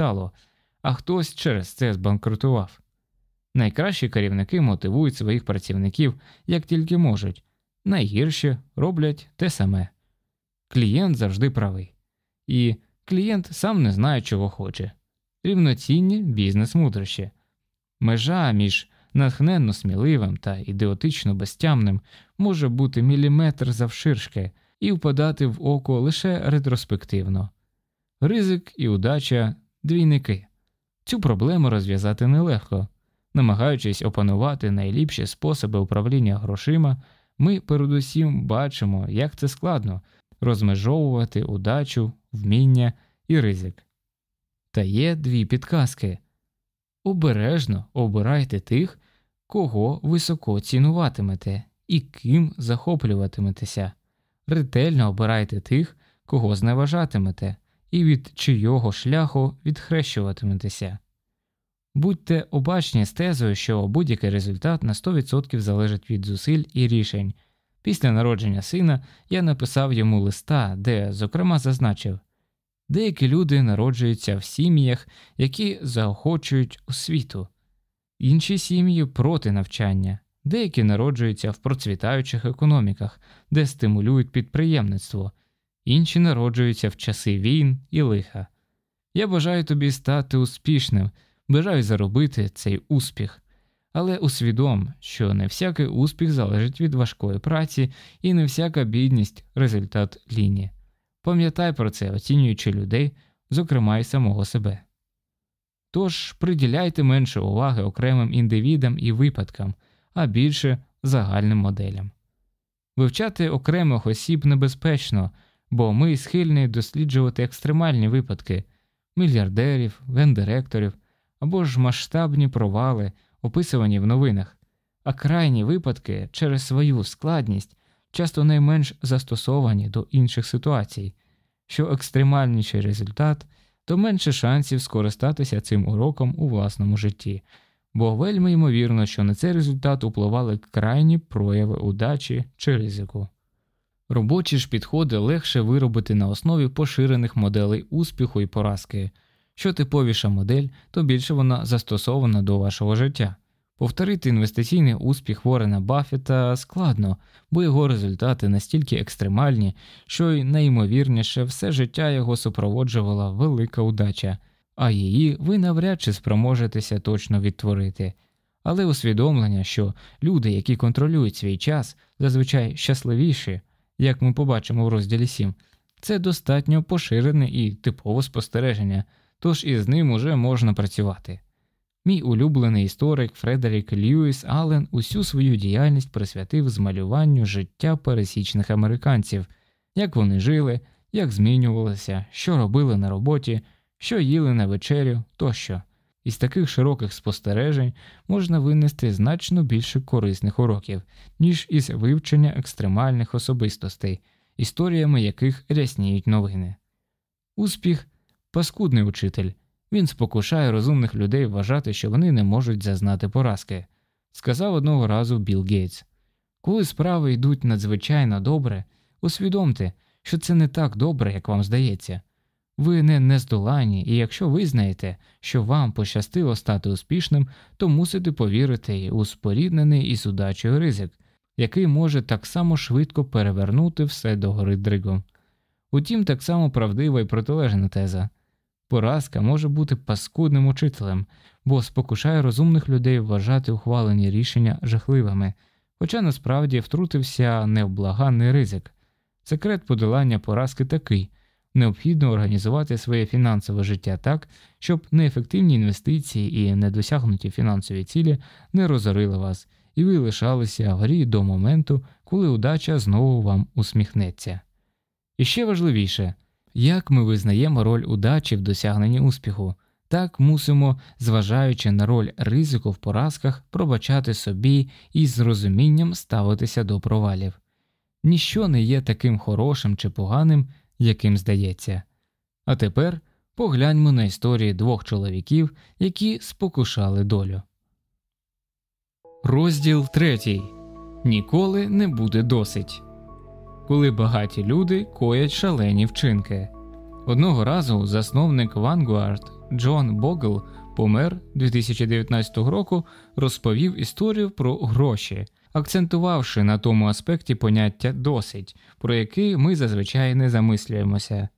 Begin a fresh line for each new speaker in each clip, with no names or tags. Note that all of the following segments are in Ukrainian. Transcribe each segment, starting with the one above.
капіталу, а хтось через це збанкрутував. Найкращі керівники мотивують своїх працівників як тільки можуть, найгірші роблять те саме. Клієнт завжди правий, і клієнт сам не знає, чого хоче. Рівноцінні бізнес мудрощі. Межа між натхненно сміливим та ідеотично безтямним може бути міліметр завширшки і впадати в око лише ретроспективно. Ризик і удача двійники. Цю проблему розв'язати нелегко. Намагаючись опанувати найліпші способи управління грошима, ми передусім бачимо, як це складно розмежовувати удачу, вміння і ризик. Та є дві підказки обережно обирайте тих, кого високо цінуватимете і ким захоплюватиметеся, ретельно обирайте тих, кого зневажатимете, і від чийого шляху відхрещуватиметеся. Будьте обачні з тезою, що будь-який результат на 100% залежить від зусиль і рішень. Після народження сина я написав йому листа, де, зокрема, зазначив деякі люди народжуються в сім'ях, які заохочують освіту, інші сім'ї проти навчання, деякі народжуються в процвітаючих економіках, де стимулюють підприємництво, інші народжуються в часи війн і лиха. Я бажаю тобі стати успішним, бажаю заробити цей успіх. Але усвідом, що не всякий успіх залежить від важкої праці і не всяка бідність результат лінії. Пам'ятай про це, оцінюючи людей, зокрема й самого себе. Тож приділяйте менше уваги окремим індивідам і випадкам, а більше загальним моделям. Вивчати окремих осіб небезпечно, бо ми схильні досліджувати екстремальні випадки мільярдерів, гендиректорів або ж масштабні провали, описувані в новинах, а крайні випадки через свою складність часто найменш застосовані до інших ситуацій, що екстремальніший результат, то менше шансів скористатися цим уроком у власному житті, бо вельми ймовірно, що на цей результат впливали крайні прояви удачі чи ризику. Робочі ж підходи легше виробити на основі поширених моделей успіху і поразки. Що типовіша модель, то більше вона застосована до вашого життя. Повторити інвестиційний успіх Ворена Баффета складно, бо його результати настільки екстремальні, що й найімовірніше все життя його супроводжувала велика удача, а її ви навряд чи спроможетеся точно відтворити. Але усвідомлення, що люди, які контролюють свій час, зазвичай щасливіші, як ми побачимо в розділі 7, це достатньо поширене і типове спостереження, тож із ним уже можна працювати. Мій улюблений історик Фредерік Льюіс Аллен усю свою діяльність присвятив змалюванню життя пересічних американців, як вони жили, як змінювалися, що робили на роботі, що їли на вечерю тощо. Із таких широких спостережень можна винести значно більше корисних уроків, ніж із вивчення екстремальних особистостей, історіями яких рясніють новини. Успіх паскудний учитель. Він спокушає розумних людей вважати, що вони не можуть зазнати поразки, сказав одного разу Білл Гейтс. Коли справи йдуть надзвичайно добре, усвідомте, що це не так добре, як вам здається. Ви не нездолані, і якщо визнаєте, що вам пощастило стати успішним, то мусите повірити у споріднений із удачею ризик, який може так само швидко перевернути все до гори дригом. Утім, так само правдива і протилежна теза. Поразка може бути паскудним учителем, бо спокушає розумних людей вважати ухвалені рішення жахливими, хоча насправді втрутився невблаганний ризик. Секрет подолання поразки такий необхідно організувати своє фінансове життя так, щоб неефективні інвестиції і недосягнуті фінансові цілі не розорили вас, і ви лишалися в грі до моменту, коли удача знову вам усміхнеться. І ще важливіше. Як ми визнаємо роль удачі в досягненні успіху, так мусимо, зважаючи на роль ризику в поразках, пробачати собі і з розумінням ставитися до провалів. Ніщо не є таким хорошим чи поганим, яким здається. А тепер погляньмо на історії двох чоловіків, які спокушали долю. Розділ третій Ніколи не буде досить коли багаті люди коять шалені вчинки. Одного разу засновник Vanguard Джон Богл помер 2019 року, розповів історію про гроші, акцентувавши на тому аспекті поняття досить, про який ми зазвичай не замислюємося.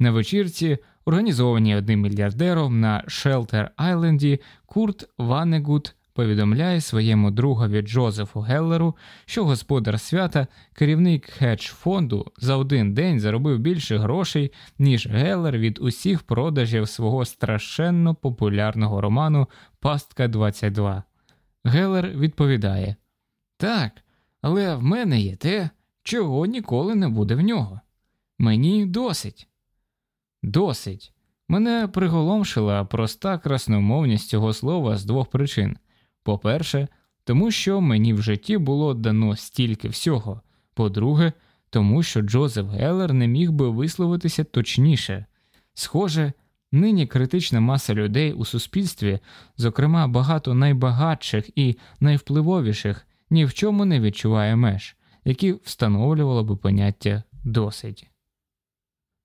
На вечірці, організованій одним мільярдером на Шелтер Айленді, Курт Ванегут повідомляє своєму другові Джозефу Геллеру, що господар свята, керівник хедж фонду, за один день заробив більше грошей, ніж Геллер від усіх продажів свого страшенно популярного роману Пастка 22. Геллер відповідає Так, але в мене є те, чого ніколи не буде в нього. Мені досить. Досить. Мене приголомшила проста красномовність цього слова з двох причин. По-перше, тому що мені в житті було дано стільки всього. По-друге, тому що Джозеф Геллер не міг би висловитися точніше. Схоже, нині критична маса людей у суспільстві, зокрема багато найбагатших і найвпливовіших, ні в чому не відчуває меж, які встановлювало би поняття досить.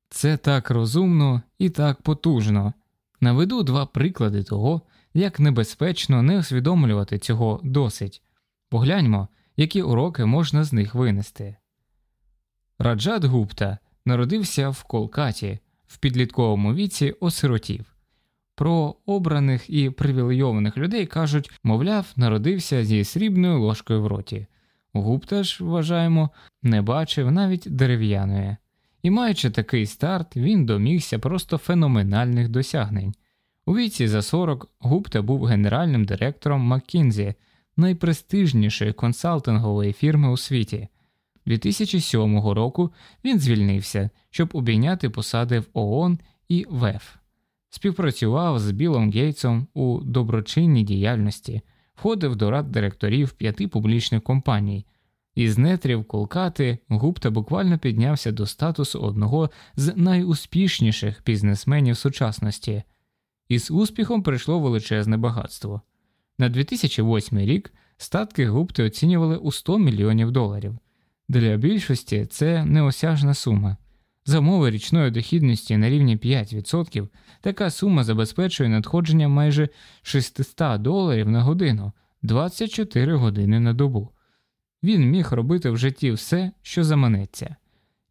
Це так розумно і так потужно. Наведу два приклади того, як небезпечно не усвідомлювати цього досить. Погляньмо, які уроки можна з них винести. Раджат Гупта народився в Колкаті в підлітковому віці осиротів. Про обраних і привілейованих людей кажуть, мовляв, народився зі срібною ложкою в роті. Гупта ж, вважаємо, не бачив навіть дерев'яної. І маючи такий старт, він домігся просто феноменальних досягнень. У віці за 40 Гупта був генеральним директором McKinsey, найпрестижнішої консалтингової фірми у світі. 2007 року він звільнився, щоб обійняти посади в ООН і ВЕФ. Співпрацював з Білом Гейтсом у доброчинній діяльності, входив до рад директорів п'яти публічних компаній. Із нетрів Колкати Гупта буквально піднявся до статусу одного з найуспішніших бізнесменів сучасності. Із успіхом прийшло величезне багатство. На 2008 рік статки Гупти оцінювали у 100 мільйонів доларів. Для більшості це неосяжна сума. За умови річної дохідності на рівні 5% така сума забезпечує надходження майже 600 доларів на годину 24 години на добу. Він міг робити в житті все, що заманеться.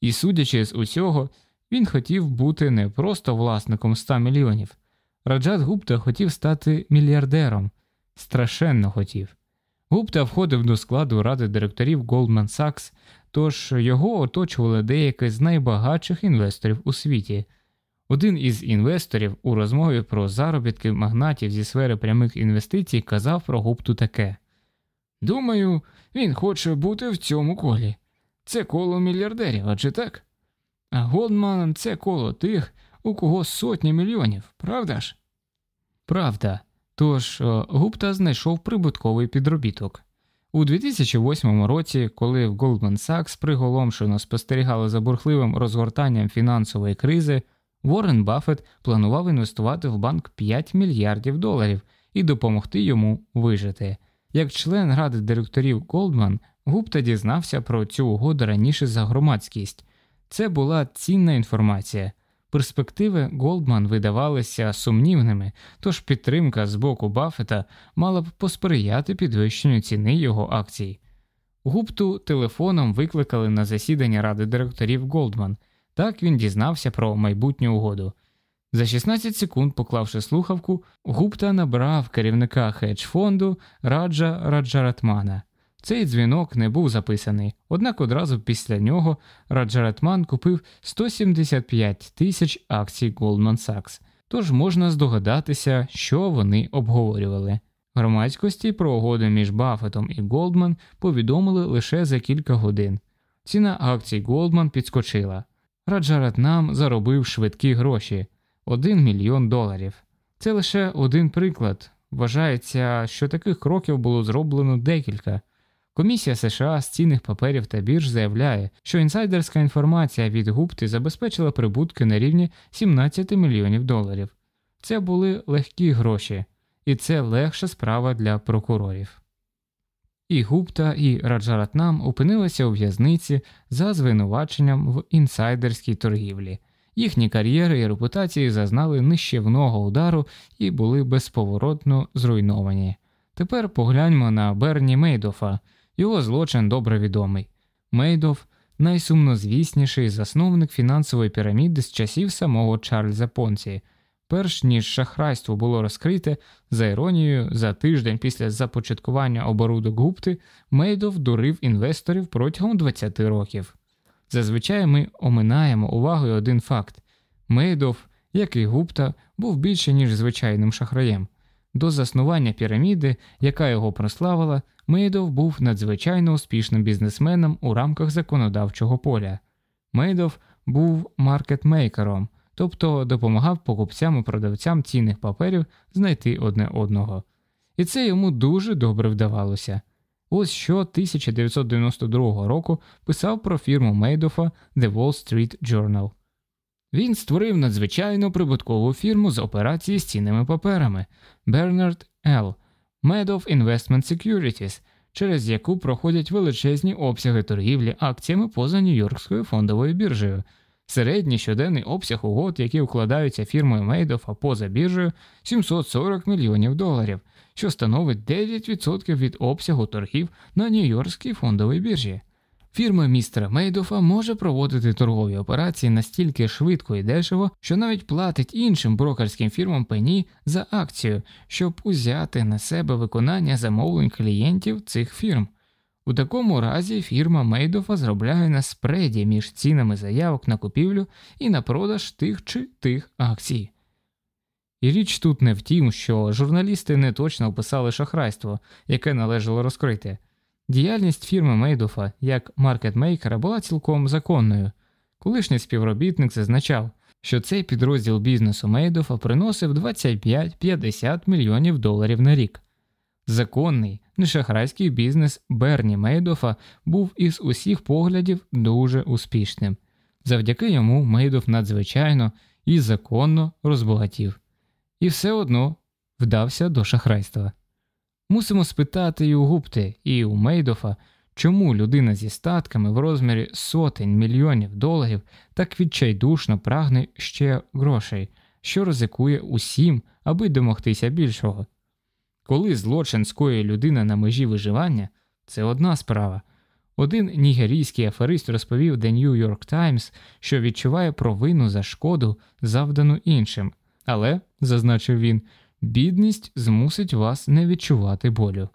І, судячи з усього, він хотів бути не просто власником 100 мільйонів. Раджат Гупта хотів стати мільярдером, страшенно хотів. Гупта входив до складу ради директорів Goldman Sachs, тож його оточували деякі з найбагатших інвесторів у світі. Один із інвесторів у розмові про заробітки магнатів зі сфери прямих інвестицій казав про Гупту таке Думаю, він хоче бути в цьому колі. Це коло мільярдерів, адже так? А Голдман це коло тих, у кого сотні мільйонів, правда ж? Правда. Тож Гупта знайшов прибутковий підробіток. У 2008 році, коли в Goldman Sachs приголомшено спостерігали за бурхливим розгортанням фінансової кризи, Уоррен Баффет планував інвестувати в банк 5 мільярдів доларів і допомогти йому вижити. Як член ради директорів Goldman, Гупта дізнався про цю угоду раніше за громадськість. Це була цінна інформація. Перспективи Голдман видавалися сумнівними, тож підтримка з боку Баффета мала б посприяти підвищенню ціни його акцій. Гупту телефоном викликали на засідання ради директорів Голдман. Так він дізнався про майбутню угоду. За 16 секунд, поклавши слухавку, Гупта набрав керівника хедж фонду Раджа Раджаратмана. Цей дзвінок не був записаний, однак одразу після нього Раджаратман купив 175 тисяч акцій Goldman Sachs, тож можна здогадатися, що вони обговорювали. Громадськості про угоду між Баффетом і Голдман повідомили лише за кілька годин. Ціна акцій Голдман підскочила. Раджаратнам заробив швидкі гроші 1 мільйон доларів. Це лише один приклад. Вважається, що таких кроків було зроблено декілька. Комісія США з цінних паперів та бірж заявляє, що інсайдерська інформація від Гупти забезпечила прибутки на рівні 17 мільйонів доларів. Це були легкі гроші, і це легша справа для прокурорів. І Гупта, і Раджаратнам опинилися у в'язниці за звинуваченням в інсайдерській торгівлі, Їхні кар'єри і репутації зазнали нищівного удару і були безповоротно зруйновані. Тепер погляньмо на Берні Мейдофа, його злочин добре відомий. Мейдоф найсумнозвісніший засновник фінансової піраміди з часів самого Чарльза Понці. Перш ніж шахрайство було розкрите, за іронією, за тиждень після започаткування оборудок гупти, Мейдов дурив інвесторів протягом 20 років. Зазвичай ми оминаємо увагою один факт: Мейдов, як і гупта, був більше ніж звичайним шахраєм. До заснування піраміди, яка його прославила, Мейдов був надзвичайно успішним бізнесменом у рамках законодавчого поля. Мейдов був маркетмейкером, тобто допомагав покупцям і продавцям цінних паперів знайти одне одного. І це йому дуже добре вдавалося. Ось що 1992 року писав про фірму Мейдофа The Wall Street Journal. Він створив надзвичайно прибуткову фірму з операції з цінними паперами Bernard L. Madoff Investment Securities, через яку проходять величезні обсяги торгівлі акціями поза Нью-Йоркською фондовою біржею. Середній щоденний обсяг угод, які укладаються фірмою Мейдофа поза біржею, 740 мільйонів доларів, що становить 9% від обсягу торгів на Нью-Йоркській фондовій біржі. Фірма містера Мейдофа може проводити торгові операції настільки швидко і дешево, що навіть платить іншим брокерським фірмам пені за акцію, щоб узяти на себе виконання замовлень клієнтів цих фірм. У такому разі фірма Мейдофа зробляє на спреді між цінами заявок на купівлю і на продаж тих чи тих акцій. І річ тут не в тім, що журналісти не точно описали шахрайство, яке належало розкрити. Діяльність фірми Мейдофа як маркетмейкера була цілком законною. Колишній співробітник зазначав, що цей підрозділ бізнесу Мейдофа приносив 25-50 мільйонів доларів на рік. Законний, нешахрайський бізнес Берні Мейдофа був із усіх поглядів дуже успішним. Завдяки йому Мейдоф надзвичайно і законно розбагатів, і все одно вдався до шахрайства. Мусимо спитати і у Гупти, і у Мейдофа, чому людина зі статками в розмірі сотень мільйонів доларів так відчайдушно прагне ще грошей, що ризикує усім, аби домогтися більшого. Коли злочин скоює людина на межі виживання, це одна справа. Один нігерійський аферист розповів The New York Times, що відчуває провину за шкоду, завдану іншим, але, зазначив він, бідність змусить вас не відчувати болю.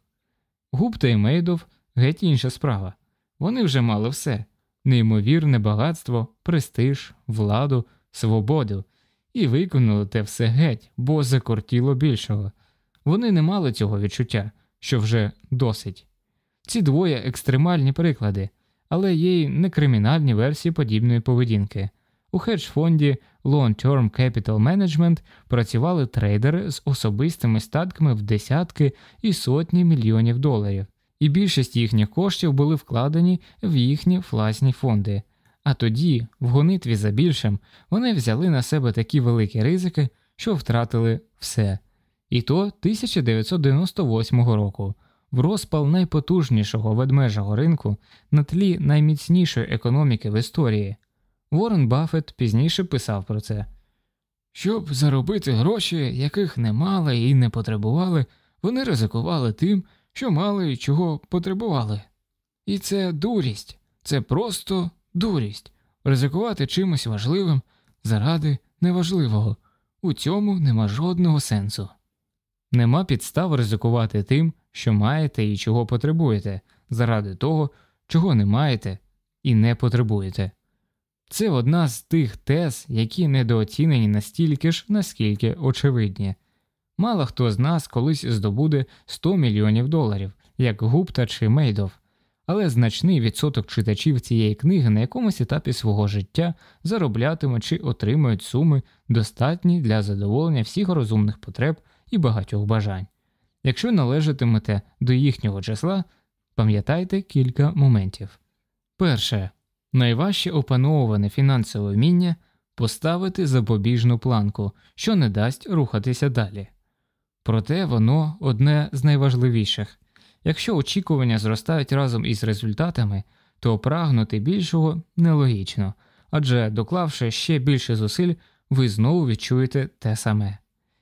Гупта і Мейдов геть інша справа. Вони вже мали все неймовірне багатство, престиж, владу, свободу, і виконали те все геть, бо закортіло більшого. Вони не мали цього відчуття, що вже досить. Ці двоє екстремальні приклади, але є й некримінальні версії подібної поведінки. У хедж-фонді Long Term Capital Management працювали трейдери з особистими статками в десятки і сотні мільйонів доларів, і більшість їхніх коштів були вкладені в їхні власні фонди. А тоді, в гонитві за більшим, вони взяли на себе такі великі ризики, що втратили все. І то 1998 року, в розпал найпотужнішого ведмежого ринку на тлі найміцнішої економіки в історії. Ворен Баффет пізніше писав про це. Щоб заробити гроші, яких не мали і не потребували, вони ризикували тим, що мали і чого потребували. І це дурість, це просто дурість ризикувати чимось важливим заради неважливого. У цьому нема жодного сенсу. Нема підстав ризикувати тим, що маєте і чого потребуєте, заради того, чого не маєте і не потребуєте. Це одна з тих тез, які недооцінені настільки ж, наскільки очевидні. Мало хто з нас колись здобуде 100 мільйонів доларів, як Гупта чи Мейдов, але значний відсоток читачів цієї книги на якомусь етапі свого життя зароблятимуть чи отримують суми, достатні для задоволення всіх розумних потреб і багатьох бажань. Якщо належатимете до їхнього числа, пам'ятайте кілька моментів. Перше. Найважче опановуване фінансове вміння поставити запобіжну планку, що не дасть рухатися далі. Проте воно одне з найважливіших якщо очікування зростають разом із результатами, то прагнути більшого нелогічно, адже доклавши ще більше зусиль, ви знову відчуєте те саме.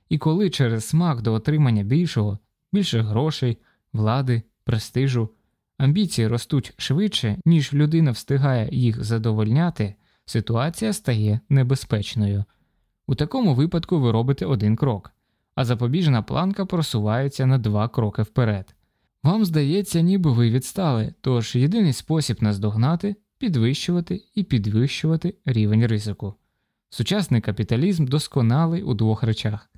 І коли через смак до отримання більшого, більше грошей, влади, престижу, амбіції ростуть швидше, ніж людина встигає їх задовольняти, ситуація стає небезпечною. У такому випадку ви робите один крок, а запобіжна планка просувається на два кроки вперед. Вам здається, ніби ви відстали, тож єдиний спосіб наздогнати підвищувати і підвищувати рівень ризику. Сучасний капіталізм досконалий у двох речах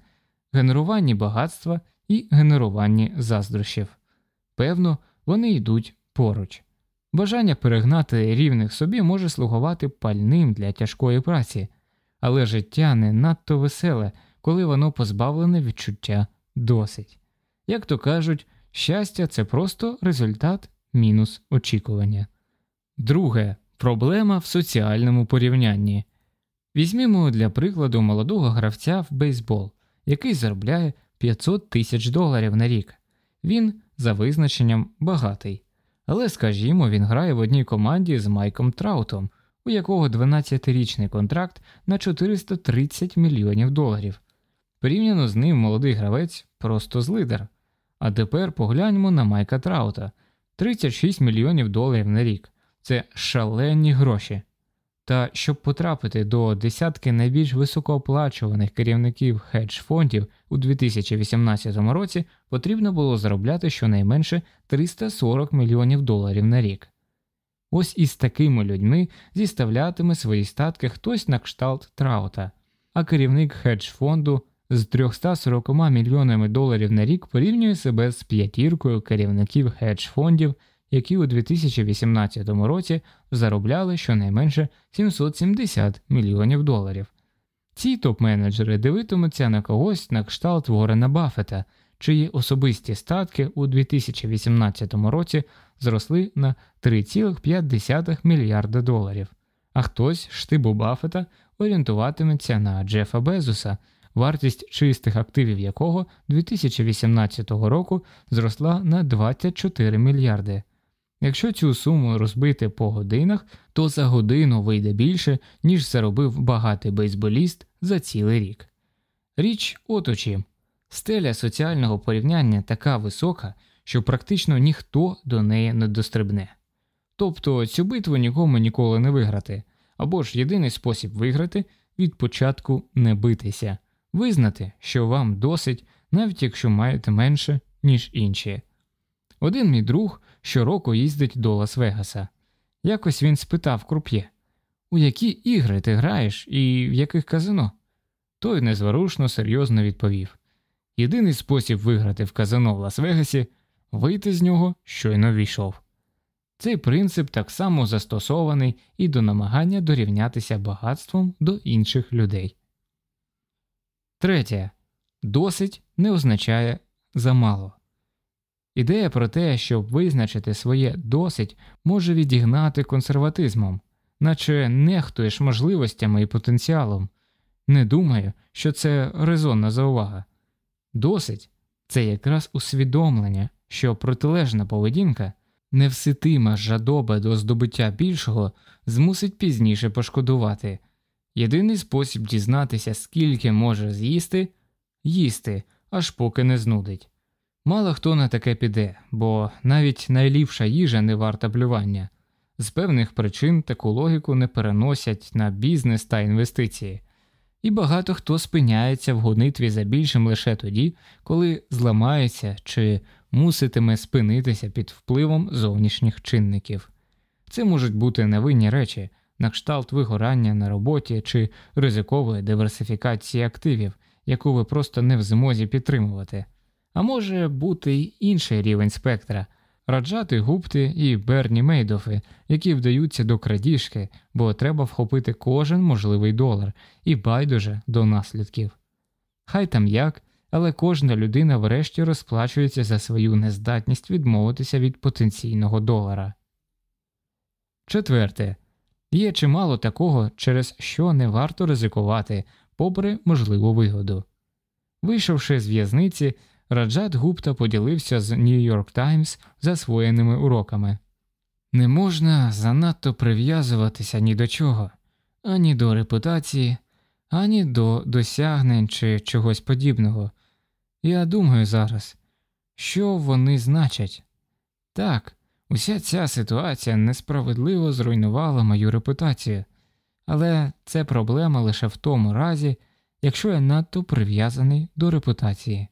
генеруванні багатства і генеруванні заздрощів. Певно, вони йдуть поруч. Бажання перегнати рівних собі може слугувати пальним для тяжкої праці, але життя не надто веселе, коли воно позбавлене відчуття досить. Як то кажуть, щастя це просто результат мінус очікування. Друге проблема в соціальному порівнянні. Візьмімо для прикладу молодого гравця в бейсбол, який заробляє 500 тисяч доларів на рік. Він за визначенням багатий. Але, скажімо, він грає в одній команді з Майком Траутом, у якого 12-річний контракт на 430 мільйонів доларів. Порівняно з ним молодий гравець просто злидер. А тепер погляньмо на Майка Траута 36 мільйонів доларів на рік це шалені гроші. Та щоб потрапити до десятки найбільш високооплачуваних керівників хедж фондів у 2018 році, потрібно було заробляти щонайменше 340 мільйонів доларів на рік. Ось із такими людьми зіставлятиме свої статки хтось на кшталт Траута, а керівник хедж фонду з 340 мільйонами доларів на рік порівнює себе з п'ятіркою керівників хедж фондів які у 2018 році заробляли щонайменше 770 мільйонів доларів. Ці топ-менеджери дивитимуться на когось на кшталт Ворена Баффета, чиї особисті статки у 2018 році зросли на 3,5 мільярда доларів, а хтось штибу Баффета орієнтуватиметься на Джефа Безуса, вартість чистих активів якого 2018 року зросла на 24 мільярди. Якщо цю суму розбити по годинах, то за годину вийде більше, ніж заробив багатий бейсболіст за цілий рік. Річ от у чим. стеля соціального порівняння така висока, що практично ніхто до неї не дострибне. Тобто цю битву нікому ніколи не виграти, або ж єдиний спосіб виграти від початку не битися, визнати, що вам досить, навіть якщо маєте менше, ніж інші. Один мій друг щороку їздить до Лас-Вегаса. Якось він спитав круп'є у які ігри ти граєш і в яких казино? Той незворушно серйозно відповів Єдиний спосіб виграти в казино в Лас-Вегасі вийти з нього щойно війшов. Цей принцип так само застосований і до намагання дорівнятися багатством до інших людей. Третє. Досить не означає замало. Ідея про те, щоб визначити своє досить, може відігнати консерватизмом, наче нехтуєш можливостями і потенціалом. Не думаю, що це резонна заувага. Досить це якраз усвідомлення, що протилежна поведінка, невситима жадоба до здобуття більшого, змусить пізніше пошкодувати. Єдиний спосіб дізнатися, скільки може з'їсти їсти, аж поки не знудить. Мало хто на таке піде, бо навіть найліпша їжа не варта плювання. З певних причин таку логіку не переносять на бізнес та інвестиції, і багато хто спиняється в гонитві за більшим лише тоді, коли зламається чи муситиме спинитися під впливом зовнішніх чинників. Це можуть бути невинні речі, на кшталт вигорання на роботі чи ризикової диверсифікації активів, яку ви просто не в змозі підтримувати. А може бути й інший рівень спектра раджати гупти і Берні Мейдофи, які вдаються до крадіжки, бо треба вхопити кожен можливий долар і байдуже до наслідків. Хай там як, але кожна людина врешті розплачується за свою нездатність відмовитися від потенційного долара. Четверте є чимало такого, через що не варто ризикувати, попри можливу вигоду. Вийшовши з в'язниці, Раджат Гупта поділився з New York Times засвоєними уроками. Не можна занадто прив'язуватися ні до чого, ані до репутації, ані до досягнень чи чогось подібного. Я думаю зараз, що вони значать. Так, уся ця ситуація несправедливо зруйнувала мою репутацію, але це проблема лише в тому разі, якщо я надто прив'язаний до репутації.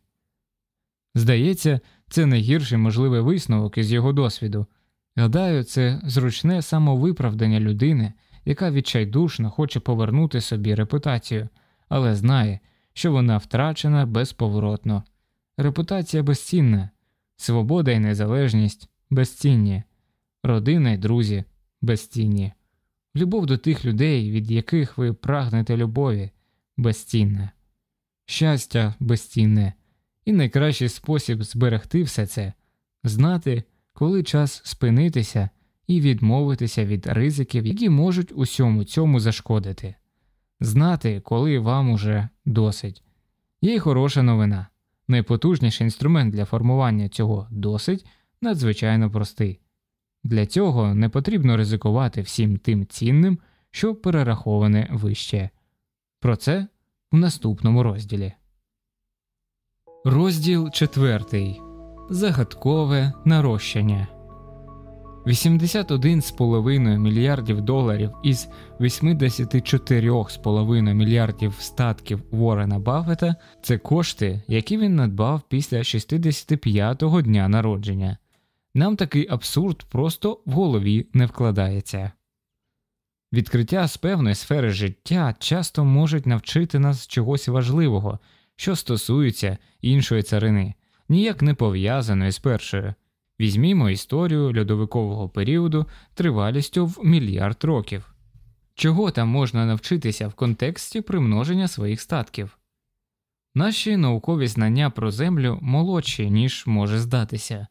Здається, це найгірший можливий висновок із його досвіду. Гадаю, це зручне самовиправдання людини, яка відчайдушно хоче повернути собі репутацію, але знає, що вона втрачена безповоротно. Репутація безцінна, свобода і незалежність безцінні, родина і друзі безцінні, любов до тих людей, від яких ви прагнете любові, безцінна, щастя безцінне, і найкращий спосіб зберегти все це знати, коли час спинитися і відмовитися від ризиків, які можуть усьому цьому зашкодити, знати, коли вам уже досить. Є й хороша новина. Найпотужніший інструмент для формування цього досить надзвичайно простий. Для цього не потрібно ризикувати всім тим цінним, що перераховане вище. Про це в наступному розділі. Розділ 4. Загадкове нарощення 81,5 мільярдів доларів із 84,5 мільярдів статків Ворена Баффета – це кошти, які він надбав після 65-го дня народження. Нам такий абсурд просто в голові не вкладається. Відкриття з певної сфери життя часто можуть навчити нас чогось важливого, що стосується іншої царини, ніяк не пов'язаної з першою. Візьмімо історію льодовикового періоду тривалістю в мільярд років. Чого там можна навчитися в контексті примноження своїх статків? Наші наукові знання про Землю молодші, ніж може здатися.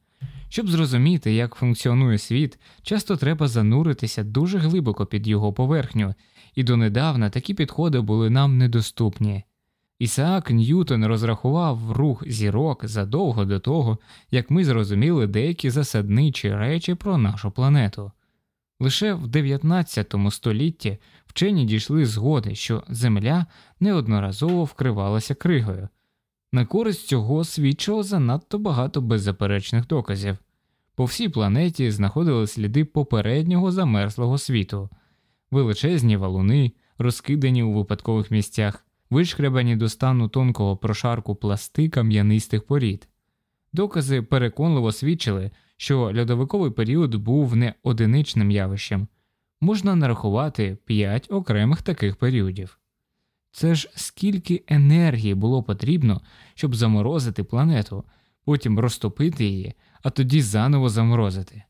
Щоб зрозуміти, як функціонує світ, часто треба зануритися дуже глибоко під його поверхню, і донедавна такі підходи були нам недоступні. Ісаак Ньютон розрахував рух зірок задовго до того, як ми зрозуміли деякі засадничі речі про нашу планету. Лише в 19 столітті вчені дійшли згоди, що Земля неодноразово вкривалася кригою. На користь цього свідчило занадто багато беззаперечних доказів. По всій планеті знаходили сліди попереднього замерзлого світу, величезні валуни, розкидані у випадкових місцях, вишкребані до стану тонкого прошарку пласти кам'янистих порід. Докази переконливо свідчили, що льодовиковий період був не одиничним явищем, можна нарахувати п'ять окремих таких періодів. Це ж скільки енергії було потрібно, щоб заморозити планету, потім розтопити її, а тоді заново заморозити.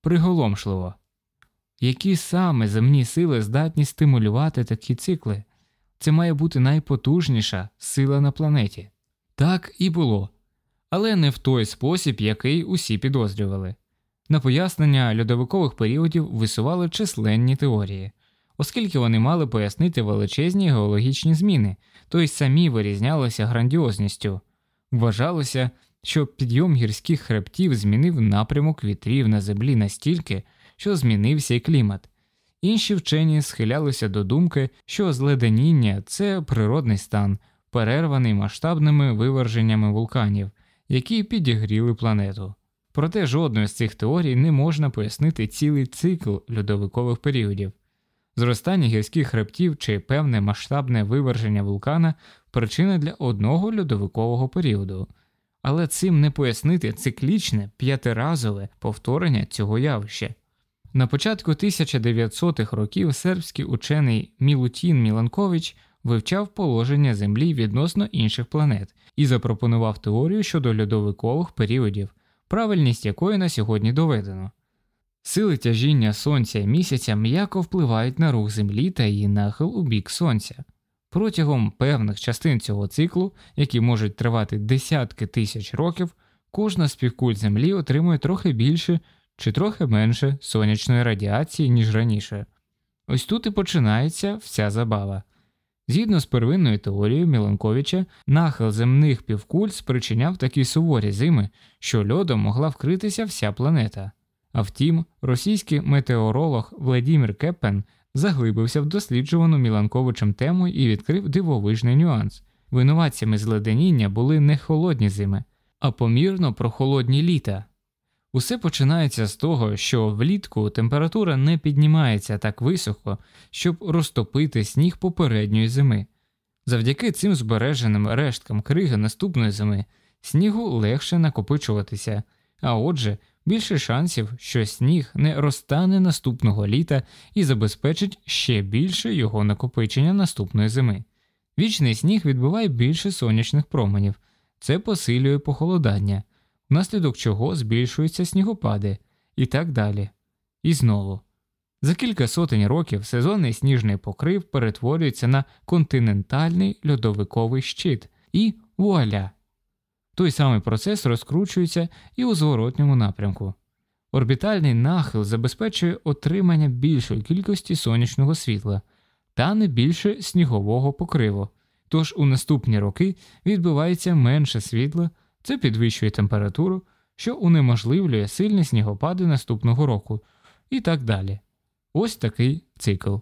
Приголомшливо. Які саме земні сили здатні стимулювати такі цикли? Це має бути найпотужніша сила на планеті. Так і було, але не в той спосіб, який усі підозрювали. На пояснення льодовикових періодів висували численні теорії, оскільки вони мали пояснити величезні геологічні зміни, то самі вирізнялися грандіозністю. Вважалося, що підйом гірських хребтів змінив напрямок вітрів на землі настільки, що змінився й клімат. Інші вчені схилялися до думки, що зледеніння це природний стан, перерваний масштабними виверженнями вулканів, які підігріли планету. Проте жодної з цих теорій не можна пояснити цілий цикл льодовикових періодів. Зростання гірських хребтів чи певне масштабне виверження вулкана причина для одного льодовикового періоду, але цим не пояснити циклічне п'ятиразове повторення цього явища. На початку 1900-х років сербський учений Мілутін Міланкович вивчав положення Землі відносно інших планет і запропонував теорію щодо льодовикових періодів, правильність якої на сьогодні доведено. Сили тяжіння Сонця і місяця м'яко впливають на рух Землі та її нахил у бік Сонця. Протягом певних частин цього циклу, які можуть тривати десятки тисяч років, кожна з півкуль Землі отримує трохи більше чи трохи менше сонячної радіації, ніж раніше. Ось тут і починається вся забава. Згідно з первинною теорією Міланковича, нахил земних півкуль спричиняв такі суворі зими, що льодом могла вкритися вся планета. А втім, російський метеоролог Владимир Кеппен заглибився в досліджувану Міланковичем тему і відкрив дивовижний нюанс. Винуватцями зледеніння були не холодні зими, а помірно прохолодні літа. Усе починається з того, що влітку температура не піднімається так високо, щоб розтопити сніг попередньої зими. Завдяки цим збереженим решткам криги наступної зими снігу легше накопичуватися, а отже, більше шансів, що сніг не розтане наступного літа і забезпечить ще більше його накопичення наступної зими. Вічний сніг відбиває більше сонячних променів, це посилює похолодання, внаслідок чого збільшуються снігопади і так далі. І знову. За кілька сотень років сезонний сніжний покрив перетворюється на континентальний льодовиковий щит і вуаля. Той самий процес розкручується і у зворотньому напрямку. Орбітальний нахил забезпечує отримання більшої кількості сонячного світла та не більше снігового покриву, тож у наступні роки відбувається менше світла, це підвищує температуру, що унеможливлює сильні снігопади наступного року, і так далі. Ось такий цикл.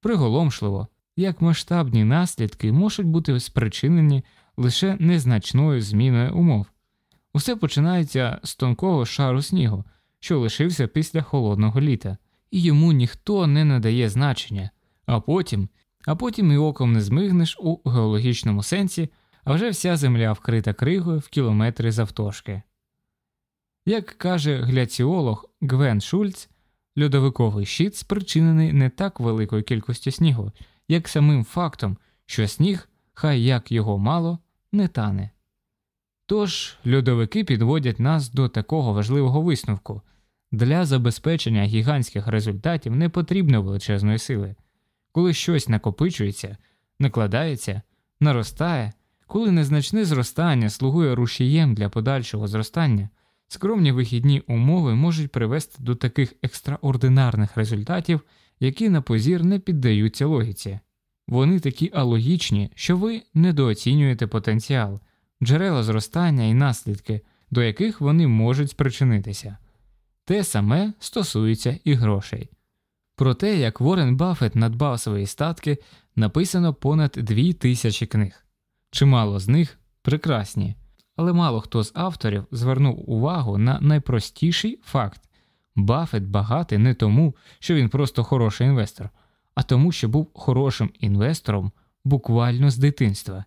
Приголомшливо, як масштабні наслідки можуть бути спричинені лише незначною зміною умов. Усе починається з тонкого шару снігу, що лишився після холодного літа, і йому ніхто не надає значення, а потім, а потім і оком не змигнеш у геологічному сенсі, а вже вся земля вкрита кригою в кілометри завтошки. Як каже гляціолог Гвен Шульц, льодовиковий щит спричинений не так великою кількістю снігу, як самим фактом, що сніг, хай як його мало, не тане. Тож льодовики підводять нас до такого важливого висновку для забезпечення гігантських результатів не потрібно величезної сили. Коли щось накопичується, накладається, наростає, коли незначне зростання слугує рушієм для подальшого зростання, скромні вихідні умови можуть привести до таких екстраординарних результатів, які на позір не піддаються логіці. Вони такі алогічні, що ви недооцінюєте потенціал, джерела зростання і наслідки, до яких вони можуть спричинитися. Те саме стосується і грошей. Про те, як Ворен Баффет надбав свої статки, написано понад дві тисячі книг. Чимало з них прекрасні, але мало хто з авторів звернув увагу на найпростіший факт Баффет багатий не тому, що він просто хороший інвестор, а тому, що був хорошим інвестором буквально з дитинства.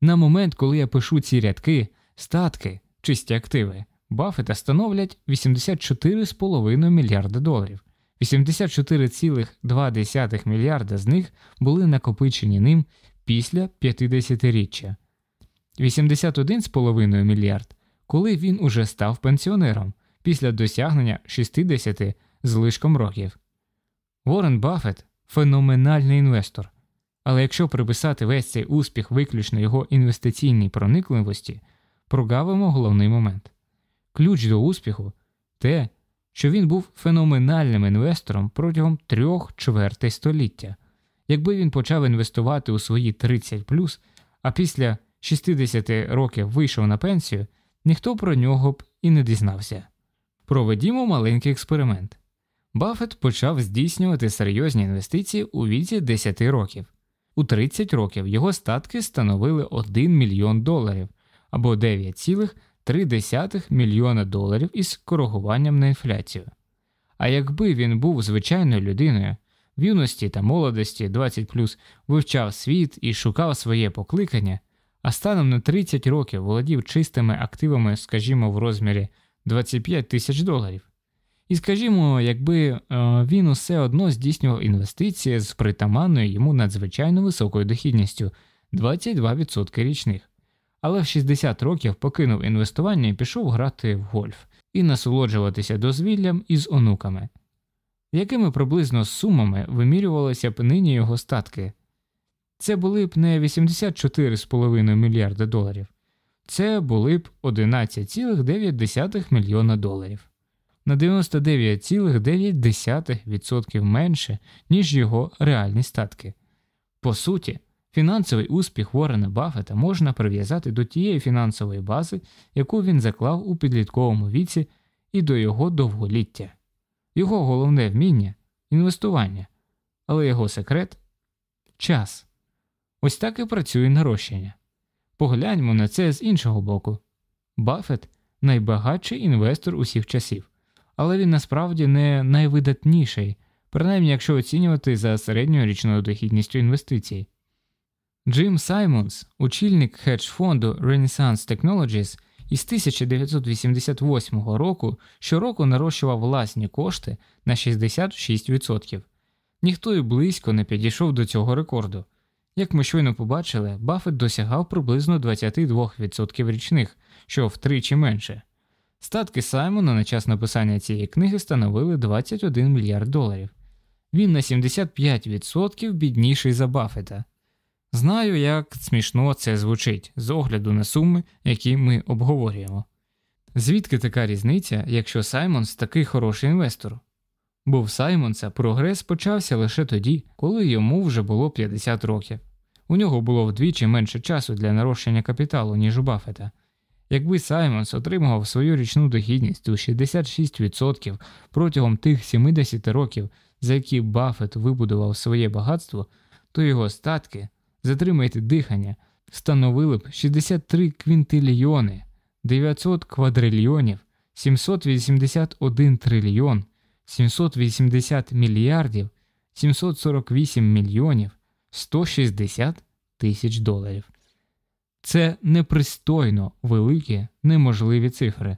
На момент, коли я пишу ці рядки, статки, чисті активи, Баффета становлять 84,5 мільярда доларів. 84,2 мільярда з них були накопичені ним після 50-річчя, 81,5 мільярд, коли він уже став пенсіонером після досягнення 60 з лишком років. Ворен Баффет феноменальний інвестор, але якщо приписати весь цей успіх виключно його інвестиційній проникливості, прогавимо головний момент. Ключ до успіху те, що він був феноменальним інвестором протягом трьох чвертей століття. Якби він почав інвестувати у свої 30 а після 60 років вийшов на пенсію, ніхто про нього б і не дізнався. Проведімо маленький експеримент. Баффет почав здійснювати серйозні інвестиції у віці 10 років. У 30 років його статки становили 1 мільйон доларів або 9,3 мільйона доларів із коригуванням на інфляцію. А якби він був звичайною людиною, в юності та молодості 20 вивчав світ і шукав своє покликання, а станом на 30 років володів чистими активами, скажімо, в розмірі 25 тисяч доларів. І скажімо, якби е, він усе одно здійснював інвестиції з притаманною йому надзвичайно високою дохідністю 22% річних, але в 60 років покинув інвестування і пішов грати в гольф і насолоджуватися дозвіллям із онуками, якими приблизно сумами вимірювалися б нині його статки. Це були б не 84,5 мільярда доларів, це були б 11,9 мільйона доларів на 99,9% менше, ніж його реальні статки. По суті, фінансовий успіх Уоррена Баффета можна прив'язати до тієї фінансової бази, яку він заклав у підлітковому віці, і до його довголіття. Його головне вміння інвестування але його секрет час. Ось так і працює нарощення. Погляньмо на це з іншого боку. Баффет – найбагатший інвестор усіх часів, але він насправді не найвидатніший, принаймні якщо оцінювати за середньою річною дохідністю інвестицій. Джим Саймонс, очільник хедж фонду Renaissance Technologies, із 1988 року щороку нарощував власні кошти на 66%. Ніхто і близько не підійшов до цього рекорду. Як ми щойно побачили, Баффет досягав приблизно 22% річних, що втричі менше. Статки Саймона на час написання цієї книги становили 21 мільярд доларів. Він на 75% бідніший за Баффета. Знаю, як смішно це звучить з огляду на суми, які ми обговорюємо. Звідки така різниця, якщо Саймонс такий хороший інвестор? Бо в Саймонса прогрес почався лише тоді, коли йому вже було 50 років. У нього було вдвічі менше часу для нарощення капіталу, ніж у Баффета. Якби Саймонс отримував свою річну дохідність у 66% протягом тих 70 років, за які Баффет вибудував своє багатство, то його статки, затримайте дихання, становили б 63 квінтильйони, 900 квадрильйонів, 781 трильйон, 780 мільярдів, 748 мільйонів, 160 тисяч доларів. Це непристойно великі, неможливі цифри.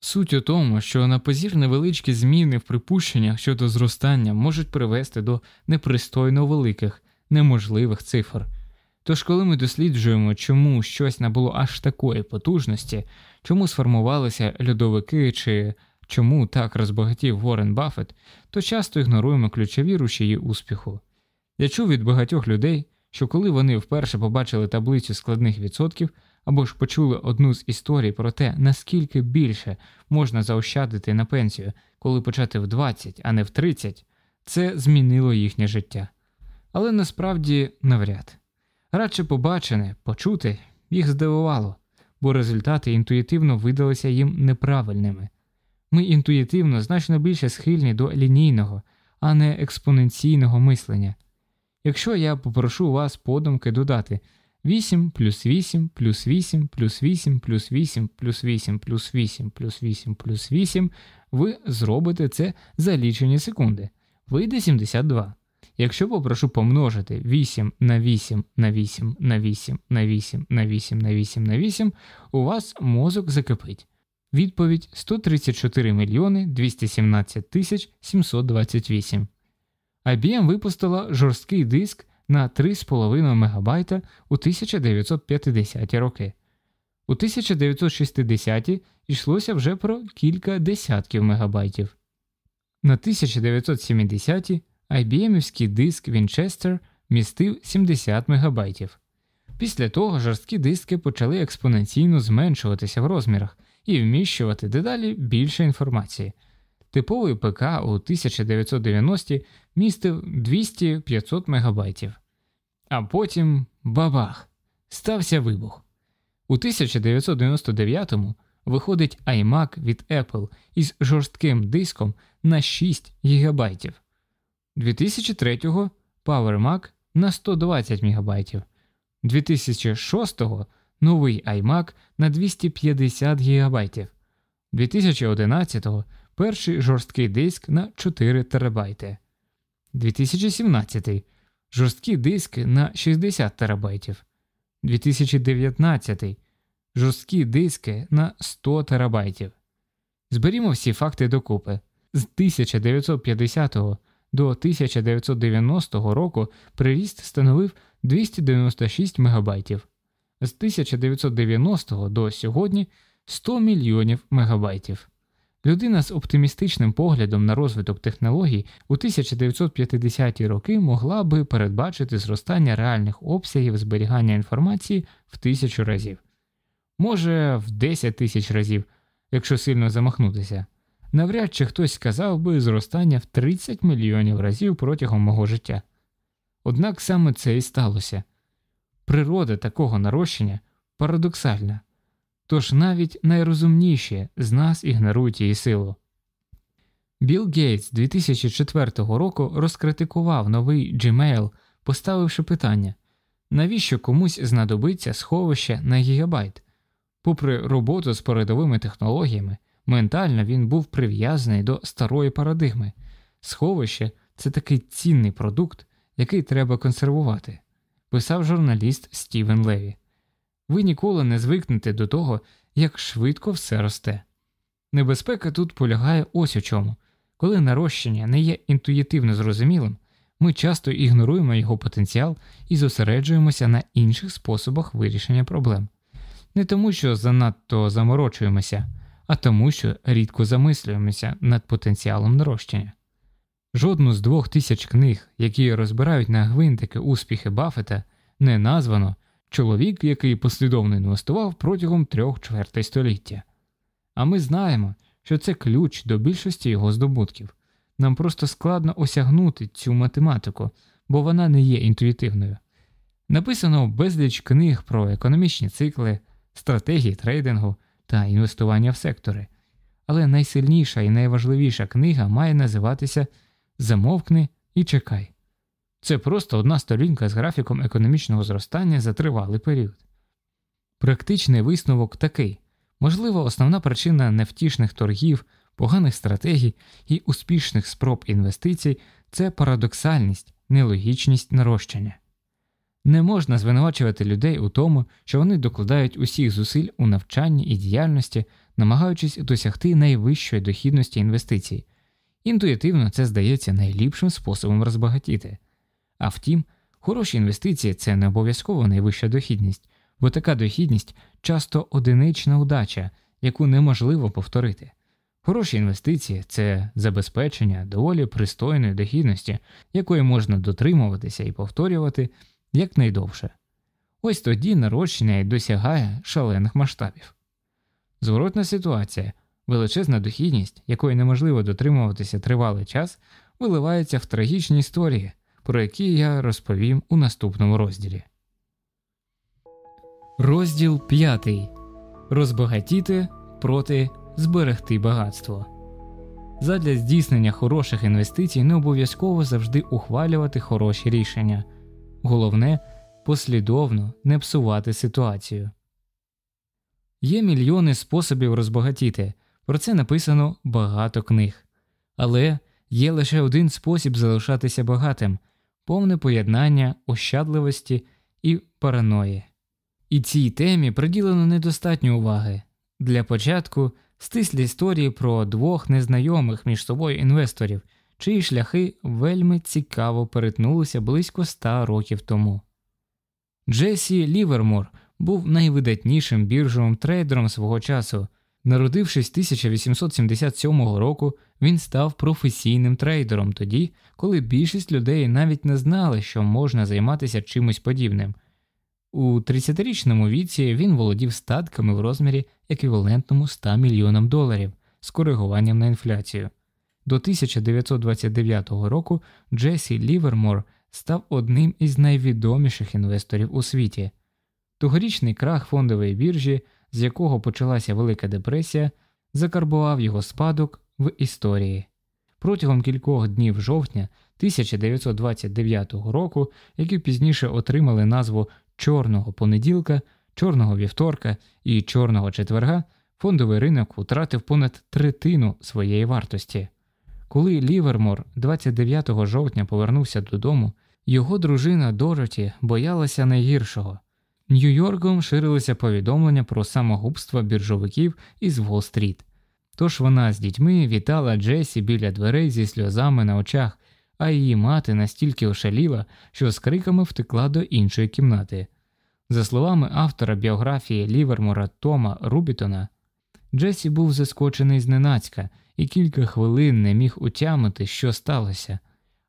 Суть у тому, що на позір невеличкі зміни в припущеннях щодо зростання можуть привести до непристойно великих, неможливих цифр. Тож, коли ми досліджуємо, чому щось набуло аж такої потужності, чому сформувалися льодовики чи чому так розбагатів Ворен Баффет, то часто ігноруємо ключові рушії успіху. Я чув від багатьох людей, що коли вони вперше побачили таблицю складних відсотків або ж почули одну з історій про те, наскільки більше можна заощадити на пенсію, коли почати в 20, а не в 30, це змінило їхнє життя. Але насправді навряд. Радше побачене, почути їх здивувало, бо результати інтуїтивно видалися їм неправильними. Ми інтуїтивно значно більше схильні до лінійного, а не експоненційного мислення. Якщо я попрошу вас подумки додати 8 плюс 8 плюс 8 плюс 8 плюс 8 плюс 8 плюс 8 плюс 8 плюс 8, ви зробите це за лічені секунди. Вийде 72. Якщо попрошу помножити 8 на 8 на 8 на 8 на 8 на 8 на 8 на 8, у вас мозок закипить. Відповідь 134 мільйони 217 тисяч 728. IBM випустила жорсткий диск на 3,5 МБ у 1950-ті роки. У 1960-ті йшлося вже про кілька десятків мегабайтів. На 1970-ті IBM-івський диск Winchester містив 70 МБ. Після того жорсткі диски почали експоненційно зменшуватися в розмірах і вміщувати дедалі більше інформації. Типовий ПК у 1990-ті містив 200-500 МБ. А потім бабах! Стався вибух. У 1999-му виходить iMac від Apple із жорстким диском на 6 ГБ. 2003-го Power Mac на 120 МБ. 2006-го новий iMac на 250 ГБ. 2011-го перший жорсткий диск на 4 ТБ. 2017-й жорсткі диски на 60 ТБ. 2019 жорсткі диски на 100 ТБ. Зберімо всі факти докупи. З 1950 до 1990 року приріст становив 296 МБ. З 1990 до сьогодні 100 мільйонів мегабайтів. Людина з оптимістичним поглядом на розвиток технологій у 1950-ті роки могла би передбачити зростання реальних обсягів зберігання інформації в тисячу разів, може в 10 тисяч разів, якщо сильно замахнутися. Навряд чи хтось сказав би зростання в 30 мільйонів разів протягом мого життя. Однак саме це і сталося. Природа такого нарощення парадоксальна. Тож навіть найрозумніші з нас ігнорують її силу. Білл Гейтс 2004 року розкритикував новий Gmail, поставивши питання навіщо комусь знадобиться сховище на гігабайт. Попри роботу з передовими технологіями, ментально він був прив'язаний до старої парадигми. Сховище це такий цінний продукт, який треба консервувати, писав журналіст Стівен Леві. Ви ніколи не звикнете до того, як швидко все росте. Небезпека тут полягає ось у чому. Коли нарощення не є інтуїтивно зрозумілим, ми часто ігноруємо його потенціал і зосереджуємося на інших способах вирішення проблем. Не тому, що занадто заморочуємося, а тому, що рідко замислюємося над потенціалом нарощення. Жодну з двох тисяч книг, які розбирають на гвинтики успіхи Баффета, не названо чоловік, який послідовно інвестував протягом трьох чвертей століття. А ми знаємо, що це ключ до більшості його здобутків. Нам просто складно осягнути цю математику, бо вона не є інтуїтивною. Написано безліч книг про економічні цикли, стратегії трейдингу та інвестування в сектори, але найсильніша і найважливіша книга має називатися Замовкни і чекай. Це просто одна сторінка з графіком економічного зростання за тривалий період. Практичний висновок такий можливо, основна причина невтішних торгів, поганих стратегій і успішних спроб інвестицій це парадоксальність, нелогічність нарощення. Не можна звинувачувати людей у тому, що вони докладають усіх зусиль у навчанні і діяльності, намагаючись досягти найвищої дохідності інвестицій. Інтуїтивно це здається найліпшим способом розбагатіти. А втім, хороші інвестиції це не обов'язково найвища дохідність, бо така дохідність часто одинична удача, яку неможливо повторити. Хороші інвестиції це забезпечення доволі пристойної дохідності, якої можна дотримуватися і повторювати якнайдовше. Ось тоді нарощення й досягає шалених масштабів. Зворотна ситуація, величезна дохідність, якої неможливо дотримуватися тривалий час, виливається в трагічні історії, про які я розповім у наступному розділі. Розділ 5. Розбагатіти проти зберегти багатство. Задля здійснення хороших інвестицій не обов'язково завжди ухвалювати хороші рішення. Головне послідовно не псувати ситуацію. Є мільйони способів розбагатіти, про це написано багато книг. Але є лише один спосіб залишатися багатим повне поєднання ощадливості і параної. І цій темі приділено недостатньо уваги. Для початку стислі історії про двох незнайомих між собою інвесторів, чиї шляхи вельми цікаво перетнулися близько ста років тому. Джесі Лівермор був найвидатнішим біржовим трейдером свого часу. Народившись 1877 року, він став професійним трейдером тоді, коли більшість людей навіть не знали, що можна займатися чимось подібним. У 30-річному віці він володів статками в розмірі еквівалентному 100 мільйонам доларів з коригуванням на інфляцію. До 1929 року Джесі Лівермор став одним із найвідоміших інвесторів у світі. Тогорічний крах фондової біржі, з якого почалася Велика депресія, закарбував його спадок в історії. Протягом кількох днів жовтня 1929 року, які пізніше отримали назву чорного понеділка, чорного вівторка і чорного четверга, фондовий ринок втратив понад третину своєї вартості. Коли Лівермор 29 жовтня повернувся додому, його дружина Дороті боялася найгіршого. Нью-Йорком ширилися повідомлення про самогубство біржовиків із Уолл-стріт. Тож вона з дітьми вітала Джесі біля дверей зі сльозами на очах, а її мати настільки ошаліла, що з криками втекла до іншої кімнати. За словами автора біографії Лівермора Тома Рубітона, Джесі був заскочений зненацька і кілька хвилин не міг утямити, що сталося,